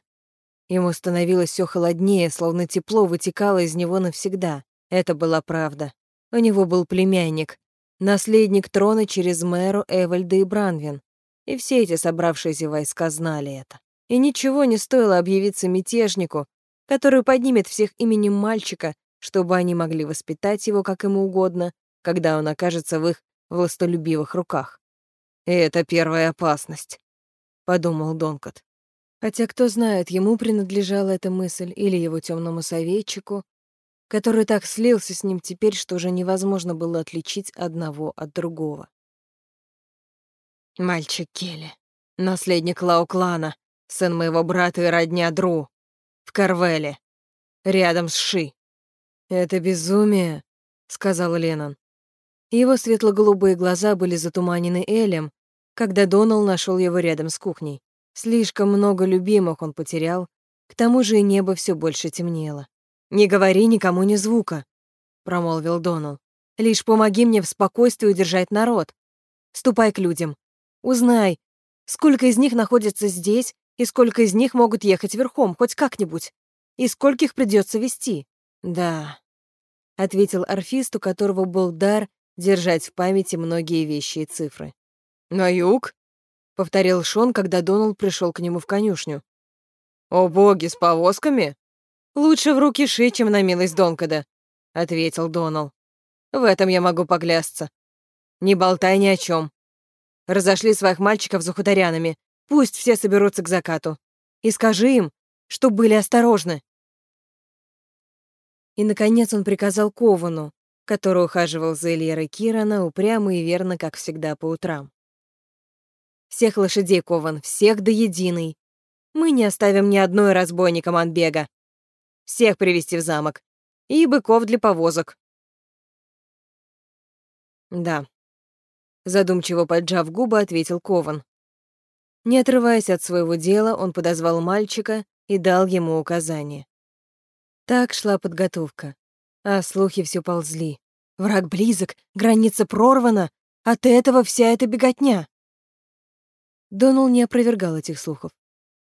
Ему становилось все холоднее, словно тепло вытекало из него навсегда. Это была правда. У него был племянник, наследник трона через мэру Эвальда и Бранвин. И все эти собравшиеся войска знали это. И ничего не стоило объявиться мятежнику, который поднимет всех именем мальчика, чтобы они могли воспитать его как ему угодно, когда он окажется в их властолюбивых руках. «И это первая опасность», — подумал Донкот. Хотя кто знает, ему принадлежала эта мысль или его темному советчику, который так слился с ним теперь, что уже невозможно было отличить одного от другого. Мальчик Келли, наследник Лауклана, сын моего брата и родня Дру, в Карвеле, рядом с Ши. «Это безумие», — сказал Леннон. Его светло-голубые глаза были затуманены Элем, когда Донал нашел его рядом с кухней. Слишком много любимых он потерял, к тому же и небо все больше темнело. «Не говори никому ни звука», — промолвил Донал. «Лишь помоги мне в спокойствии удержать народ. Ступай к людям. Узнай, сколько из них находится здесь и сколько из них могут ехать верхом, хоть как-нибудь, и скольких придется вести». «Да», — ответил орфист, у которого был дар держать в памяти многие вещи и цифры. «На юг?» — повторил Шон, когда Доналд пришел к нему в конюшню. «О боги, с повозками?» «Лучше в руки ши, чем на милость Донкада», — ответил Донал. «В этом я могу поклясться. Не болтай ни о чем. Разошли своих мальчиков за хуторянами. Пусть все соберутся к закату. И скажи им, что были осторожны». И, наконец, он приказал Ковану, который ухаживал за Ильерой Кирана упрямо и верно, как всегда, по утрам. Всех лошадей кован, всех до единой. Мы не оставим ни одной разбойника Манбега. Всех привести в замок. И быков для повозок. Да. Задумчиво поджав губы, ответил Кован. Не отрываясь от своего дела, он подозвал мальчика и дал ему указание. Так шла подготовка, а слухи все ползли. Враг близок, граница прорвана, от этого вся эта беготня. Донал не опровергал этих слухов.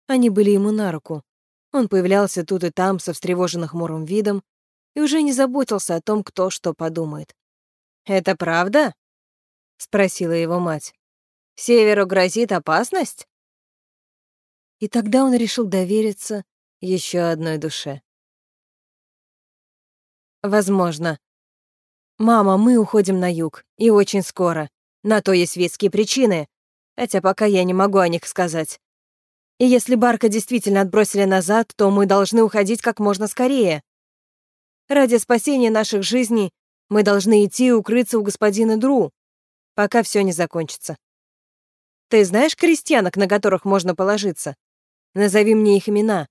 Они были ему на руку. Он появлялся тут и там со встревоженным хмурым видом и уже не заботился о том, кто что подумает. «Это правда?» — спросила его мать. «Северу грозит опасность?» И тогда он решил довериться еще одной душе. «Возможно. Мама, мы уходим на юг, и очень скоро. На то есть веские причины, хотя пока я не могу о них сказать. И если Барка действительно отбросили назад, то мы должны уходить как можно скорее. Ради спасения наших жизней мы должны идти и укрыться у господина Дру, пока все не закончится. Ты знаешь крестьянок, на которых можно положиться? Назови мне их имена.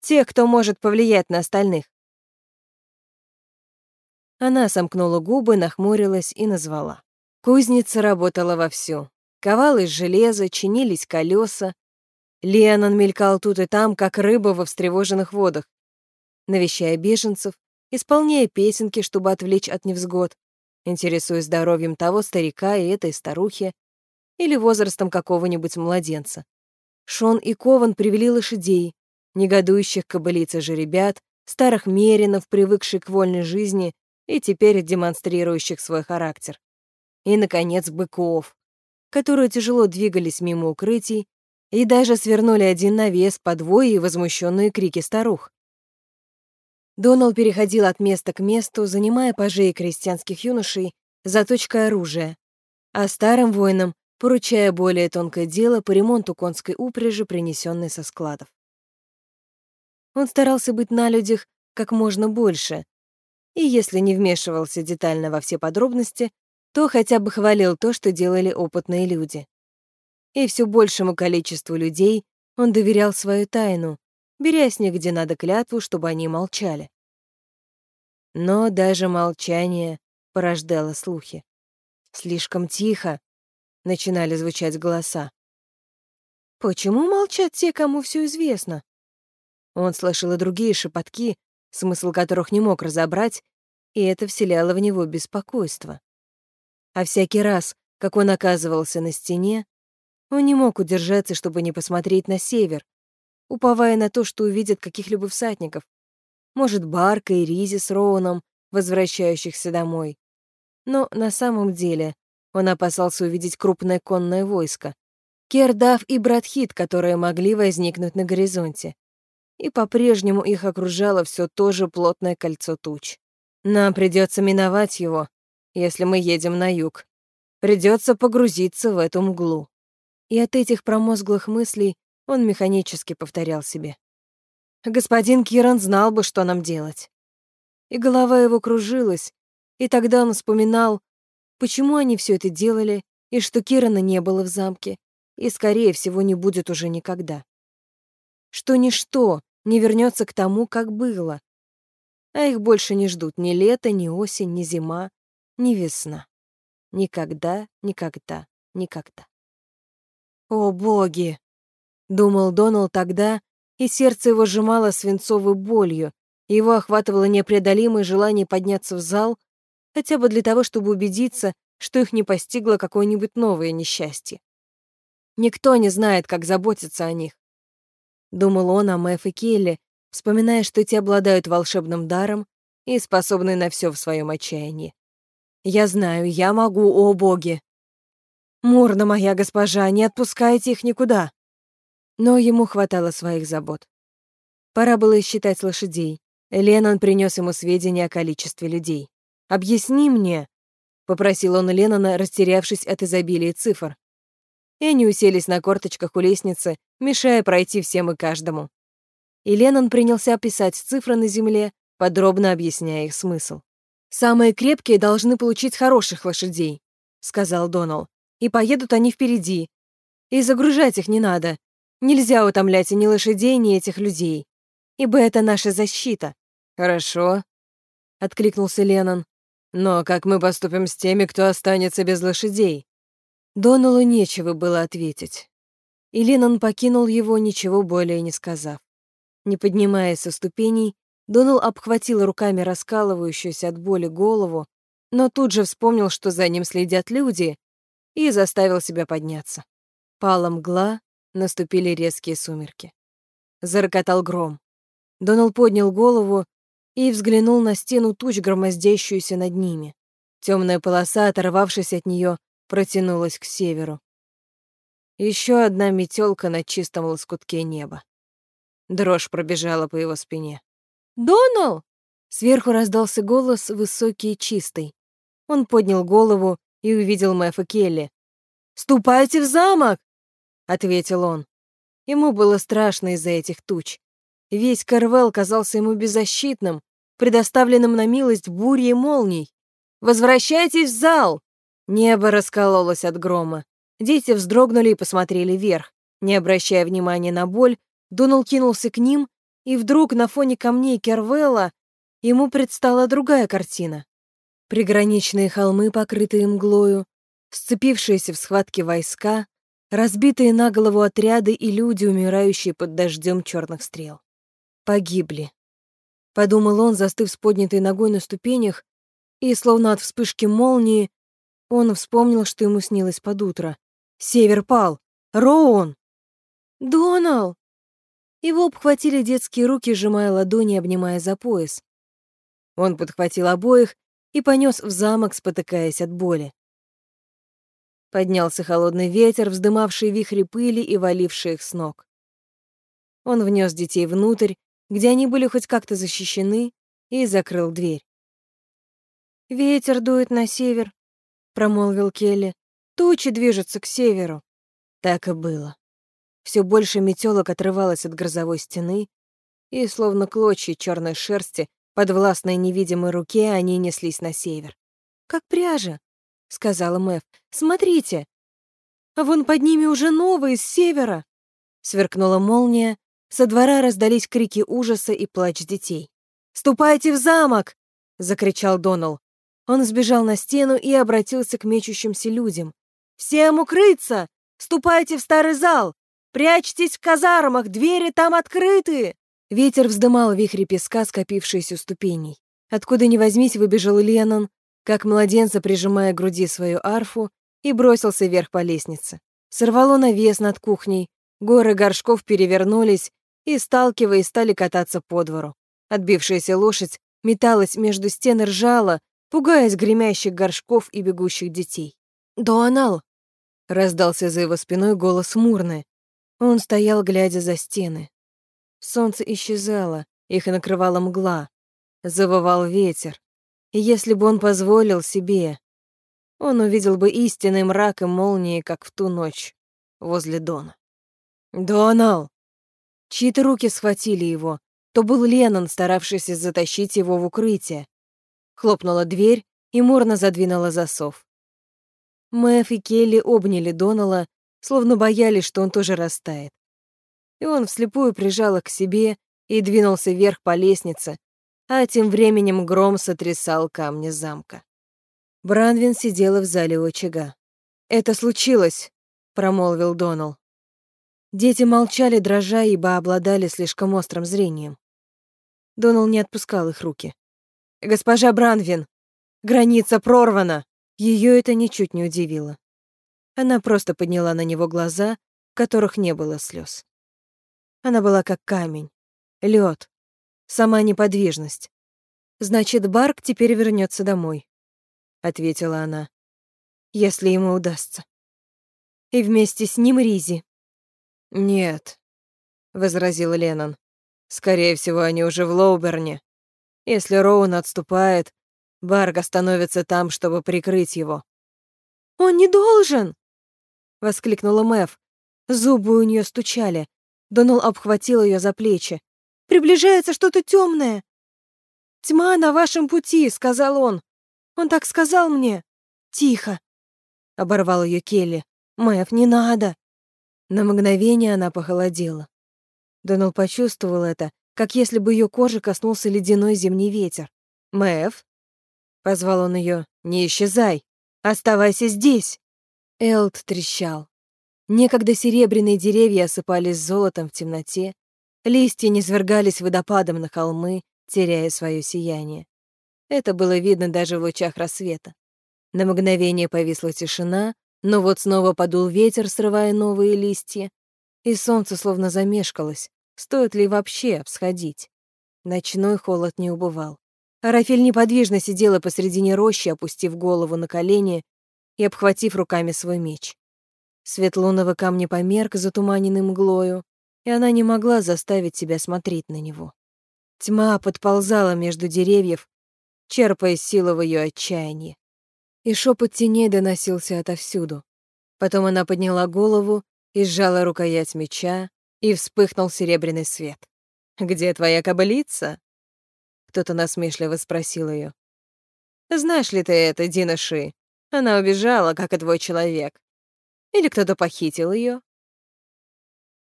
Тех, кто может повлиять на остальных. Она сомкнула губы, нахмурилась и назвала. Кузница работала вовсю. Ковал из железа, чинились колеса. Леонан мелькал тут и там, как рыба во встревоженных водах, навещая беженцев, исполняя песенки, чтобы отвлечь от невзгод, интересуясь здоровьем того старика и этой старухи или возрастом какого-нибудь младенца. Шон и Кован привели лошадей, негодующих кобылиц и жеребят, старых меринов, привыкших к вольной жизни и теперь демонстрирующих свой характер. И, наконец, быков, которые тяжело двигались мимо укрытий и даже свернули один навес под вой и возмущенные крики старух. Донал переходил от места к месту, занимая пажей крестьянских юношей заточкой оружия, а старым воинам поручая более тонкое дело по ремонту конской упряжи, принесенной со складов. Он старался быть на людях как можно больше, и если не вмешивался детально во все подробности, то хотя бы хвалил то, что делали опытные люди. И все большему количеству людей он доверял свою тайну, беря с них где надо клятву, чтобы они молчали. Но даже молчание порождало слухи. «Слишком тихо», — начинали звучать голоса. «Почему молчат те, кому все известно?» Он слышал и другие шепотки, смысл которых не мог разобрать, и это вселяло в него беспокойство. А всякий раз, как он оказывался на стене, он не мог удержаться, чтобы не посмотреть на север, уповая на то, что увидит каких-либо всадников. Может, Барка и Ризи с Роуном, возвращающихся домой. Но на самом деле он опасался увидеть крупное конное войско. Кердав и Братхит, которые могли возникнуть на горизонте. И по-прежнему их окружало все то же плотное кольцо туч. Нам придется миновать его, если мы едем на юг. Придется погрузиться в эту мглу. И от этих промозглых мыслей он механически повторял себе. Господин Киран знал бы, что нам делать. И голова его кружилась, и тогда он вспоминал, почему они все это делали, и что Кирана не было в замке, и, скорее всего, не будет уже никогда. Что ничто не вернется к тому, как было. А их больше не ждут ни лето, ни осень, ни зима, ни весна. Никогда, никогда, никогда. «О, боги!» — думал Донал тогда, и сердце его сжимало свинцовой болью, его охватывало непреодолимое желание подняться в зал, хотя бы для того, чтобы убедиться, что их не постигло какое-нибудь новое несчастье. Никто не знает, как заботиться о них. Думал он о Мэф и Келли, вспоминая, что те обладают волшебным даром и способны на все в своем отчаянии. «Я знаю, я могу, о боги!» «Мурна, моя госпожа, не отпускайте их никуда!» Но ему хватало своих забот. Пора было считать лошадей. Леннон принес ему сведения о количестве людей. «Объясни мне», — попросил он Леннона, растерявшись от изобилия цифр. И они уселись на корточках у лестницы, мешая пройти всем и каждому. И Леннон принялся описать цифры на земле, подробно объясняя их смысл. «Самые крепкие должны получить хороших лошадей», — сказал Донал. «И поедут они впереди. И загружать их не надо. Нельзя утомлять ни лошадей, ни этих людей. Ибо это наша защита. Хорошо, откликнулся Леннон. Но как мы поступим с теми, кто останется без лошадей? Доналу нечего было ответить. И Леннон покинул его, ничего более не сказав. Не поднимаясь со ступеней, Донал обхватил руками раскалывающуюся от боли голову, но тут же вспомнил, что за ним следят люди, и заставил себя подняться. Пала мгла, Наступили резкие сумерки. Зарокотал гром. Донал поднял голову и взглянул на стену туч, громоздящуюся над ними. Темная полоса, оторвавшись от нее, протянулась к северу. Еще одна метелка на чистом лоскутке неба. Дрожь пробежала по его спине. «Донал!» Сверху раздался голос, высокий и чистый. Он поднял голову и увидел Мэфа Келли. «Ступайте в замок!» — ответил он. Ему было страшно из-за этих туч. Весь Карвел казался ему беззащитным, предоставленным на милость бури и молний. «Возвращайтесь в зал!» Небо раскололось от грома. Дети вздрогнули и посмотрели вверх. Не обращая внимания на боль, Донал кинулся к ним, и вдруг на фоне камней Кервелла ему предстала другая картина. Приграничные холмы, покрытые мглою, сцепившиеся в схватке войска, Разбитые на голову отряды и люди, умирающие под дождем черных стрел. Погибли. Подумал он, застыв с поднятой ногой на ступенях, и, словно от вспышки молнии, он вспомнил, что ему снилось под утро. Север пал! Роун! Донал! Его обхватили детские руки, сжимая ладони, обнимая за пояс. Он подхватил обоих и понес в замок, спотыкаясь от боли. Поднялся холодный ветер, вздымавший вихри пыли и валивший их с ног. Он внес детей внутрь, где они были хоть как-то защищены, и закрыл дверь. «Ветер дует на север», — промолвил Келли. «Тучи движутся к северу». Так и было. Все больше метелок отрывалось от грозовой стены, и, словно клочья черной шерсти, под властной невидимой руке они неслись на север. «Как пряжа», — сказала Мэв. «Смотрите! А вон под ними уже новые, с севера!» Сверкнула молния, со двора раздались крики ужаса и плач детей. «Ступайте в замок!» — закричал Донал. Он сбежал на стену и обратился к мечущимся людям. «Всем укрыться! Ступайте в старый зал! Прячьтесь в казармах, двери там открыты!» Ветер вздымал вихри песка, скопившиеся у ступеней. Откуда ни возьмись, выбежал Леннон, как младенца, прижимая к груди свою арфу, и бросился вверх по лестнице. Сорвало навес над кухней, горы горшков перевернулись и, сталкиваясь, стали кататься по двору. Отбившаяся лошадь металась между стен и ржала, пугаясь гремящих горшков и бегущих детей. «Дуанал!» — раздался за его спиной голос Мурны. Он стоял, глядя за стены. Солнце исчезало, их накрывала мгла. Завывал ветер. И если бы он позволил себе, он увидел бы истинный мрак и молнии, как в ту ночь возле Дона. «Донал!» Чьи-то руки схватили его. То был Леннон, старавшийся затащить его в укрытие. Хлопнула дверь, и Морна задвинула засов. Мэв и Келли обняли Донала, словно боялись, что он тоже растает. И он вслепую прижал их к себе и двинулся вверх по лестнице, а тем временем гром сотрясал камни замка. Бранвин сидела в зале у очага. «Это случилось», — промолвил Донал. Дети молчали, дрожа, ибо обладали слишком острым зрением. Донал не отпускал их руки. «Госпожа Бранвин, граница прорвана!» Ее это ничуть не удивило. Она просто подняла на него глаза, в которых не было слез. Она была как камень, лед, сама неподвижность. «Значит, Барк теперь вернется домой», — ответила она, — «если ему удастся. И вместе с ним Ризи». «Нет», — возразил Леннон. «Скорее всего, они уже в Лоуберне. Если Роун отступает, Барк остановится там, чтобы прикрыть его». «Он не должен!» — воскликнула Мэв. Зубы у нее стучали. Донал обхватил ее за плечи. «Приближается что-то темное!» «Тьма на вашем пути», — сказал он. «Он так сказал мне». «Тихо!» — оборвал ее Келли. «Мэв, не надо!» На мгновение она похолодела. Донал почувствовал это, как если бы ее кожи коснулся ледяной зимний ветер. «Мэв?» — позвал он ее. «Не исчезай! Оставайся здесь!» Элт трещал. Некогда серебряные деревья осыпались золотом в темноте, листья низвергались водопадом на холмы, теряя свое сияние. Это было видно даже в лучах рассвета. На мгновение повисла тишина, но вот снова подул ветер, срывая новые листья, и солнце словно замешкалось, стоит ли вообще всходить. Ночной холод не убывал. Арафель неподвижно сидела посредине рощи, опустив голову на колени и обхватив руками свой меч. Свет лунного камня померк затуманенный мглою, и она не могла заставить себя смотреть на него. Тьма подползала между деревьев, черпая силы в ее отчаянии. И шепот теней доносился отовсюду. Потом она подняла голову и сжала рукоять меча, и вспыхнул серебряный свет. «Где твоя кобылица?» Кто-то насмешливо спросил ее. «Знаешь ли ты это, Дина Ши? Она убежала, как и твой человек. Или кто-то похитил ее?»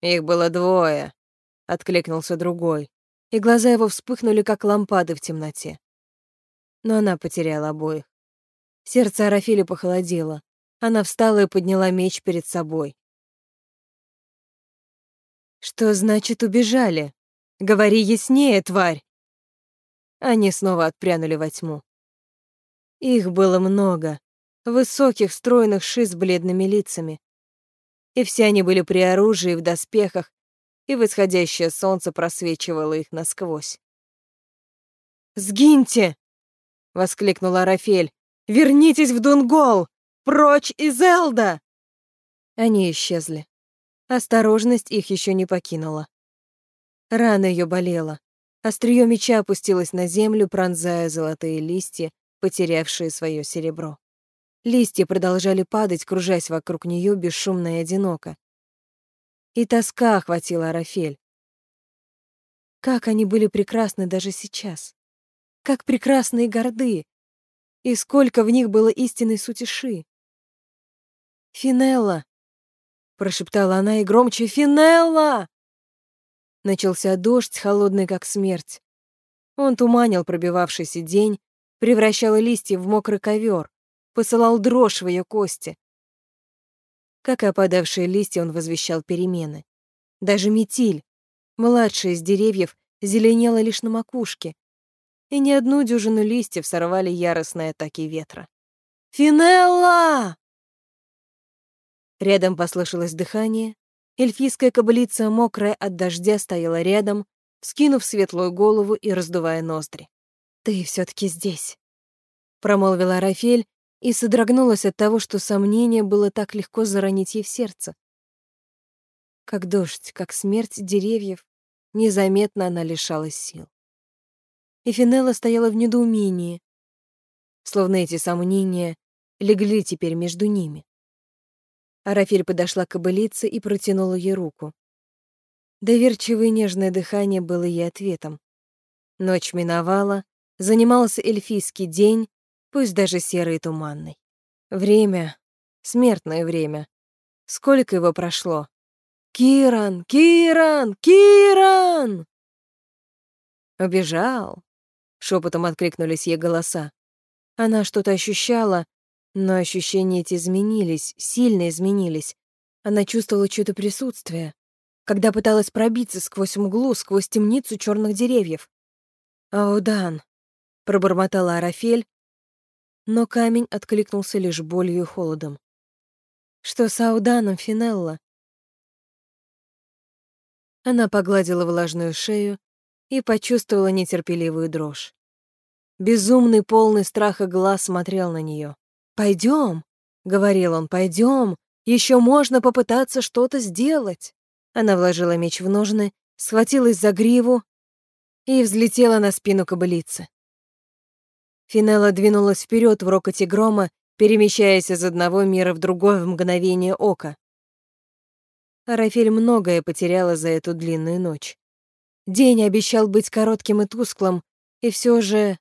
«Их было двое», — откликнулся другой, и глаза его вспыхнули, как лампады в темноте. Но она потеряла обоих. Сердце Арафили похолодело. Она встала и подняла меч перед собой. «Что значит убежали? Говори яснее, тварь!» Они снова отпрянули во тьму. Их было много, высоких, стройных ши с бледными лицами. И все они были при оружии, в доспехах, и восходящее солнце просвечивало их насквозь. «Сгиньте!» — воскликнула Рафель. «Вернитесь в Дунгол! Прочь из Элда!» Они исчезли. Осторожность их еще не покинула. Рана ее болела. Острие меча опустилось на землю, пронзая золотые листья, потерявшие свое серебро. Листья продолжали падать, кружась вокруг нее бесшумно и одиноко. И тоска охватила Арафель. Как они были прекрасны даже сейчас. Как прекрасны и горды. И сколько в них было истинной сути Ши. «Финелла!» — прошептала она и громче «Финелла!» Начался дождь, холодный как смерть. Он туманил пробивавшийся день, превращал листья в мокрый ковер, посылал дрожь в ее кости. Как и опадавшие листья, он возвещал перемены. Даже метиль, младшая из деревьев, зеленела лишь на макушке, и ни одну дюжину листьев сорвали яростные атаки ветра. «Финелла!» Рядом послышалось дыхание. Эльфийская кобылица, мокрая от дождя, стояла рядом, скинув светлую голову и раздувая ноздри. «Ты все таки здесь», — промолвила Рафель и содрогнулась от того, что сомнение было так легко заронить ей в сердце. Как дождь, как смерть деревьев, незаметно она лишалась сил. И Финелла стояла в недоумении. словно эти сомнения легли теперь между ними. Арафель подошла к кобылице и протянула ей руку. Доверчивое нежное дыхание было ей ответом. Ночь миновала, занимался эльфийский день, пусть даже серый и туманный. Время, смертное время. Сколько его прошло? «Киран! Киран! Киран!» «Убежал!» — шепотом откликнулись ей голоса. Она что-то ощущала, но ощущения эти изменились, сильно изменились. Она чувствовала чьё-то присутствие, когда пыталась пробиться сквозь мглу, сквозь темницу черных деревьев. «Аудан!» — пробормотала Арафель, но камень откликнулся лишь болью и холодом. «Что с Ауданом, Финелла?» Она погладила влажную шею и почувствовала нетерпеливую дрожь. Безумный, полный страха глаз смотрел на нее. Пойдем, говорил он, пойдем, еще можно попытаться что-то сделать. Она вложила меч в ножны, схватилась за гриву и взлетела на спину кобылицы. Финелла двинулась вперед в рокоте грома, перемещаясь из одного мира в другой в мгновение ока. Рафель многое потеряла за эту длинную ночь. День обещал быть коротким и тусклым, и все же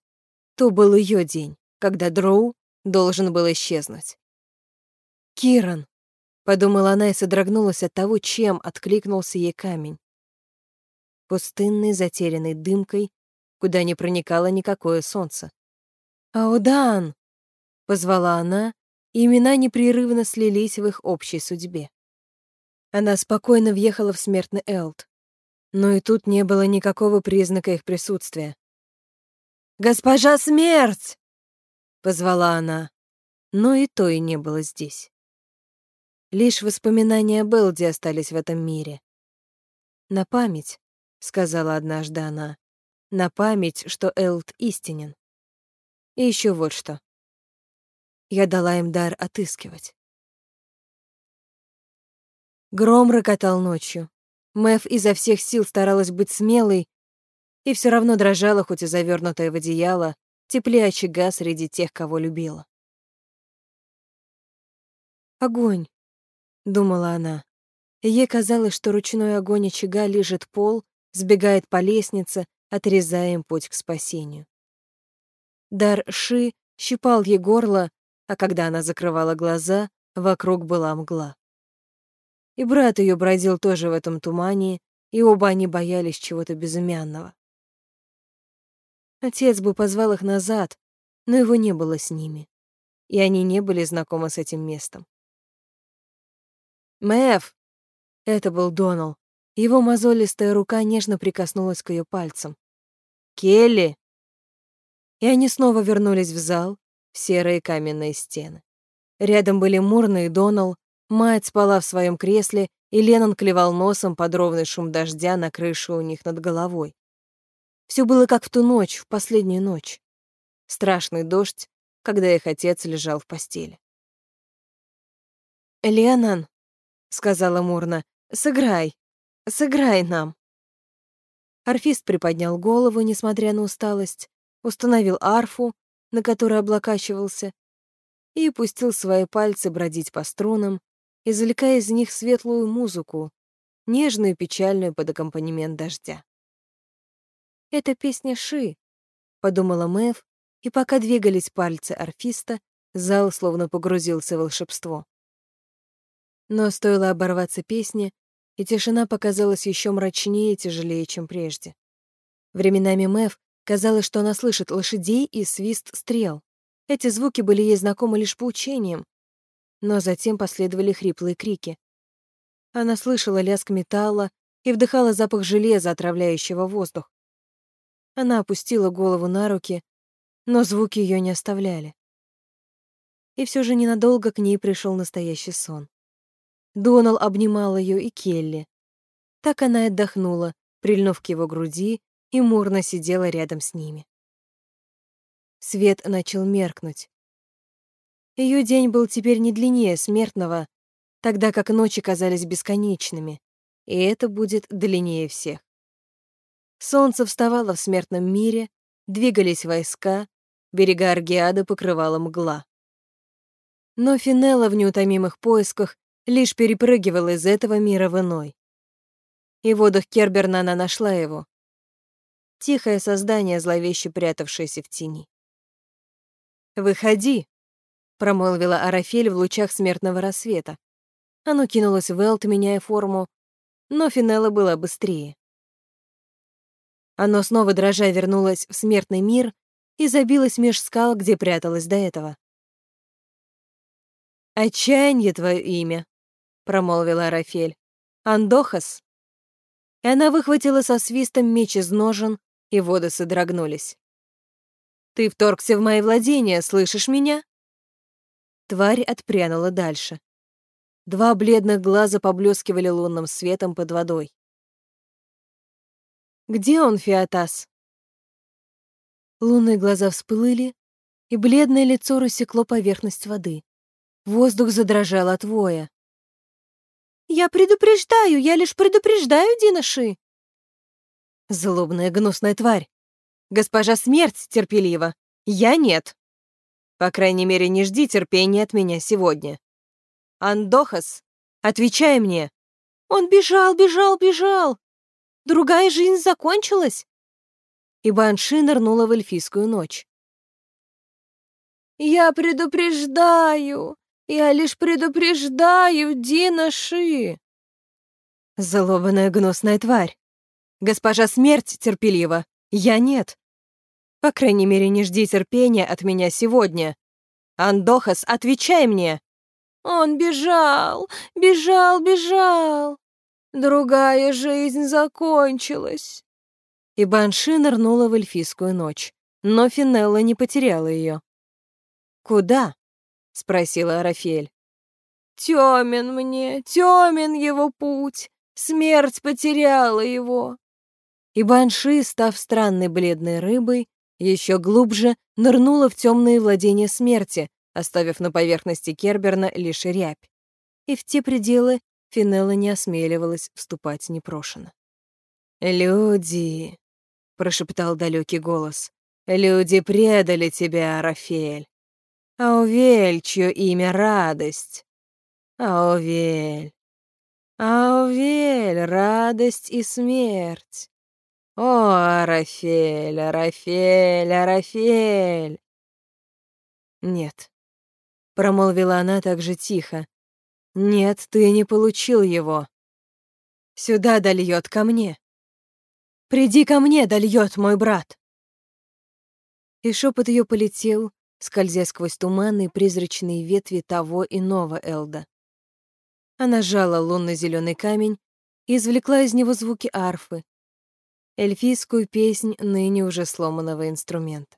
то был ее день, когда Дроу должен был исчезнуть. «Киран», — подумала она и содрогнулась от того, чем откликнулся ей камень. Пустынный, затерянный дымкой, куда не проникало никакое солнце. «Аудан!» — позвала она, и имена непрерывно слились в их общей судьбе. Она спокойно въехала в смертный Элт, но и тут не было никакого признака их присутствия. «Госпожа Смерть!» позвала она, но и то и не было здесь. Лишь воспоминания Белди остались в этом мире. «На память», — сказала однажды она, — «на память, что Элт истинен. И еще вот что. Я дала им дар отыскивать». Гром рокотал ночью. Мэв изо всех сил старалась быть смелой, и все равно дрожала, хоть и завернутая в одеяло, теплее очага среди тех, кого любила. «Огонь», — думала она. ей казалось, что ручной огонь очага лежит пол, сбегает по лестнице, отрезая им путь к спасению. Дар Ши щипал ей горло, а когда она закрывала глаза, вокруг была мгла. И брат ее бродил тоже в этом тумане, и оба они боялись чего-то безымянного. Отец бы позвал их назад, но его не было с ними, и они не были знакомы с этим местом. «Мэв!» — это был Донал. Его мозолистая рука нежно прикоснулась к ее пальцам. «Келли!» И они снова вернулись в зал, в серые каменные стены. Рядом были Мурна и Донал, мать спала в своем кресле, и Леннон клевал носом под ровный шум дождя на крыше у них над головой. Все было как в ту ночь, в последнюю ночь. Страшный дождь, когда их отец лежал в постели. «Леннон», — сказала Мурна, — «сыграй, сыграй нам». Арфист приподнял голову, несмотря на усталость, установил арфу, на которой облокачивался, и пустил свои пальцы бродить по струнам, извлекая из них светлую музыку, нежную и печальную под аккомпанемент дождя. Это песня Ши, подумала Мэв, и пока двигались пальцы арфиста, зал словно погрузился в волшебство. Но стоило оборваться песне, и тишина показалась еще мрачнее и тяжелее, чем прежде. Временами Мэв казалось, что она слышит лошадей и свист стрел. Эти звуки были ей знакомы лишь по учениям, но затем последовали хриплые крики. Она слышала лязг металла и вдыхала запах железа, отравляющего воздух. Она опустила голову на руки, но звуки ее не оставляли. И все же ненадолго к ней пришел настоящий сон. Донал обнимал ее и Келли. Так она и отдохнула, прильнув к его груди, и Мурна сидела рядом с ними. Свет начал меркнуть. Ее день был теперь не длиннее смертного, тогда как ночи казались бесконечными, и это будет длиннее всех. Солнце вставало в смертном мире, двигались войска, берега Аргиады покрывала мгла. Но Финелла в неутомимых поисках лишь перепрыгивала из этого мира в иной. И в водах Керберна она нашла его. Тихое создание, зловеще прятавшееся в тени. «Выходи!» — промолвила Арафель в лучах смертного рассвета. Оно кинулось в Элт, меняя форму, но Финелла была быстрее. Оно снова дрожа вернулось в смертный мир и забилось меж скал, где пряталось до этого. «Отчаяние твое имя», — промолвила Рафель. «Андохас». И она выхватила со свистом меч из ножен, и воды содрогнулись. «Ты вторгся в мои владения, слышишь меня?» Тварь отпрянула дальше. Два бледных глаза поблескивали лунным светом под водой. «Где он, Фиатас?» Лунные глаза всплыли, и бледное лицо рассекло поверхность воды. Воздух задрожал от воя. «Я предупреждаю, я лишь предупреждаю, Динаши!» Злобная гнусная тварь. Госпожа Смерть терпелива. Я нет. По крайней мере, не жди терпения от меня сегодня. Андохас, отвечай мне. Он бежал, бежал, бежал. Другая жизнь закончилась. И Банши нырнула в эльфийскую ночь. «Я предупреждаю! Я лишь предупреждаю, Динаши!» Залобанная гнусная тварь. Госпожа Смерть терпелива. Я нет. По крайней мере, не жди терпения от меня сегодня. Андохас, отвечай мне. Он бежал, бежал, бежал. Другая жизнь закончилась. И Банши нырнула в эльфийскую ночь, но Финелла не потеряла ее. «Куда?» — спросила Арафель. «Тёмен мне, тёмен его путь, смерть потеряла его». И Банши, став странной бледной рыбой, еще глубже нырнула в темные владения смерти, оставив на поверхности Керберна лишь рябь. И в те пределы Финелла не осмеливалась вступать непрошено. «Люди», — прошептал далекий голос, — «люди предали тебя, Рафель. Аувель, чье имя радость. Аувель. Аувель, радость и смерть. О, Арафель, Арафель, Арафель. Нет, промолвила она так же тихо. Нет, ты не получил его. Сюда дольет ко мне. Приди ко мне, дольет мой брат. И шепот ее полетел, скользя сквозь туманные призрачные ветви того иного Элда. Она сжала лунно-зеленый камень и извлекла из него звуки арфы, эльфийскую песнь ныне уже сломанного инструмента.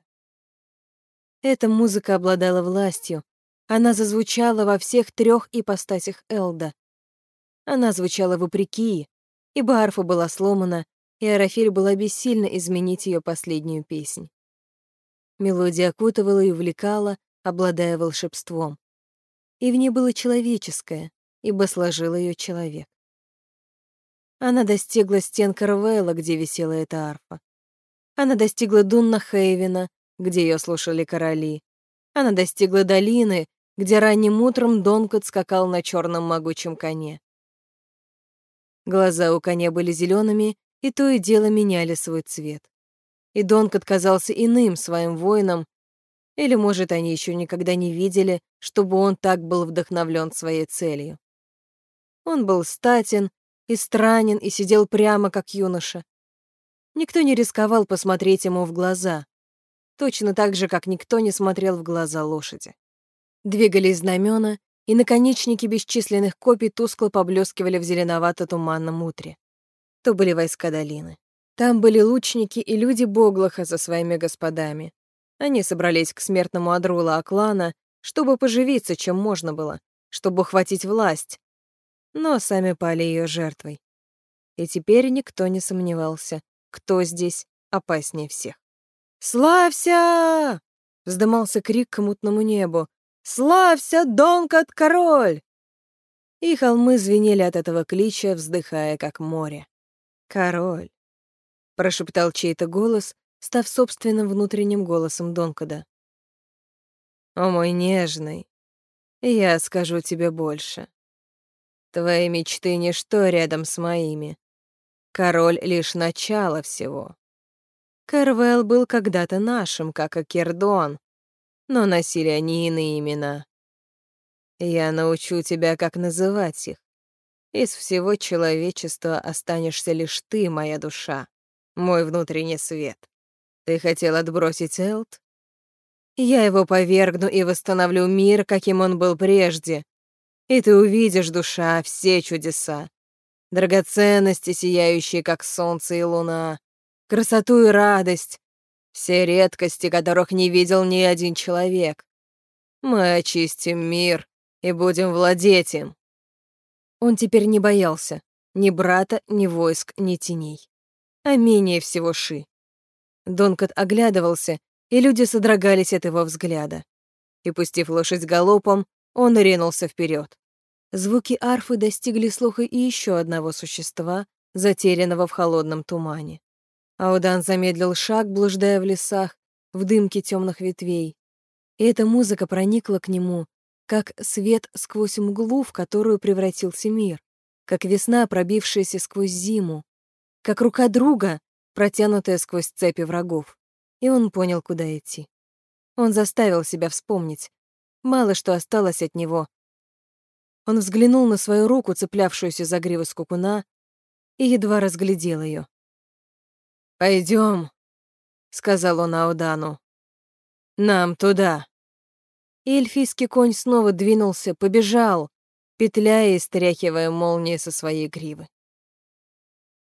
Эта музыка обладала властью, она зазвучала во всех трех ипостасях Элда. Она звучала вопреки, ибо арфа была сломана, и Арафель была бессильна изменить ее последнюю песнь. Мелодия окутывала и увлекала, обладая волшебством. И в ней было человеческое, ибо сложил ее человек. Она достигла стен Карвелла, где висела эта арфа. Она достигла Дунна Хейвена, где ее слушали короли. Она достигла долины, где ранним утром Донкот скакал на черном могучем коне. Глаза у коня были зелеными, и то и дело меняли свой цвет. И Донкот казался иным своим воином, или, может, они еще никогда не видели, чтобы он так был вдохновлен своей целью. Он был статен и странен, и сидел прямо, как юноша. Никто не рисковал посмотреть ему в глаза, точно так же, как никто не смотрел в глаза лошади. Двигались знамена, и наконечники бесчисленных копий тускло поблескивали в зеленовато-туманном утре. То были войска долины. Там были лучники и люди Боглаха со своими господами. Они собрались к смертному одру Лааклана, чтобы поживиться, чем можно было, чтобы ухватить власть, но сами пали ее жертвой. И теперь никто не сомневался, кто здесь опаснее всех. «Славься!» — вздымался крик к мутному небу. «Славься, Донкот король!» И холмы звенели от этого клича, вздыхая, как море. «Король!» — прошептал чей-то голос, став собственным внутренним голосом Донкода. О мой нежный, я скажу тебе больше. Твои мечты — ничто рядом с моими. Король — лишь начало всего. Карвел был когда-то нашим, как и Кердон, но носили они иные имена. Я научу тебя, как называть их. Из всего человечества останешься лишь ты, моя душа, мой внутренний свет. Ты хотел отбросить Элт? Я его повергну и восстановлю мир, каким он был прежде. И ты увидишь, душа, все чудеса. Драгоценности, сияющие, как солнце и луна. Красоту и радость. Все редкости, которых не видел ни один человек. Мы очистим мир и будем владеть им. Он теперь не боялся ни брата, ни войск, ни теней. А менее всего Ши. Донкот оглядывался и люди содрогались от его взгляда. И, пустив лошадь галопом, он ринулся вперед. Звуки арфы достигли слуха и еще одного существа, затерянного в холодном тумане. Аудан замедлил шаг, блуждая в лесах, в дымке темных ветвей. И эта музыка проникла к нему, как свет сквозь мглу, в которую превратился мир, как весна, пробившаяся сквозь зиму, как рука друга, протянутая сквозь цепи врагов и он понял, куда идти. Он заставил себя вспомнить. Мало что осталось от него. Он взглянул на свою руку, цеплявшуюся за гриву скукуна, и едва разглядел ее. Пойдем, сказал он Аудану. «Нам туда». И эльфийский конь снова двинулся, побежал, петляя и стряхивая молнии со своей гривы.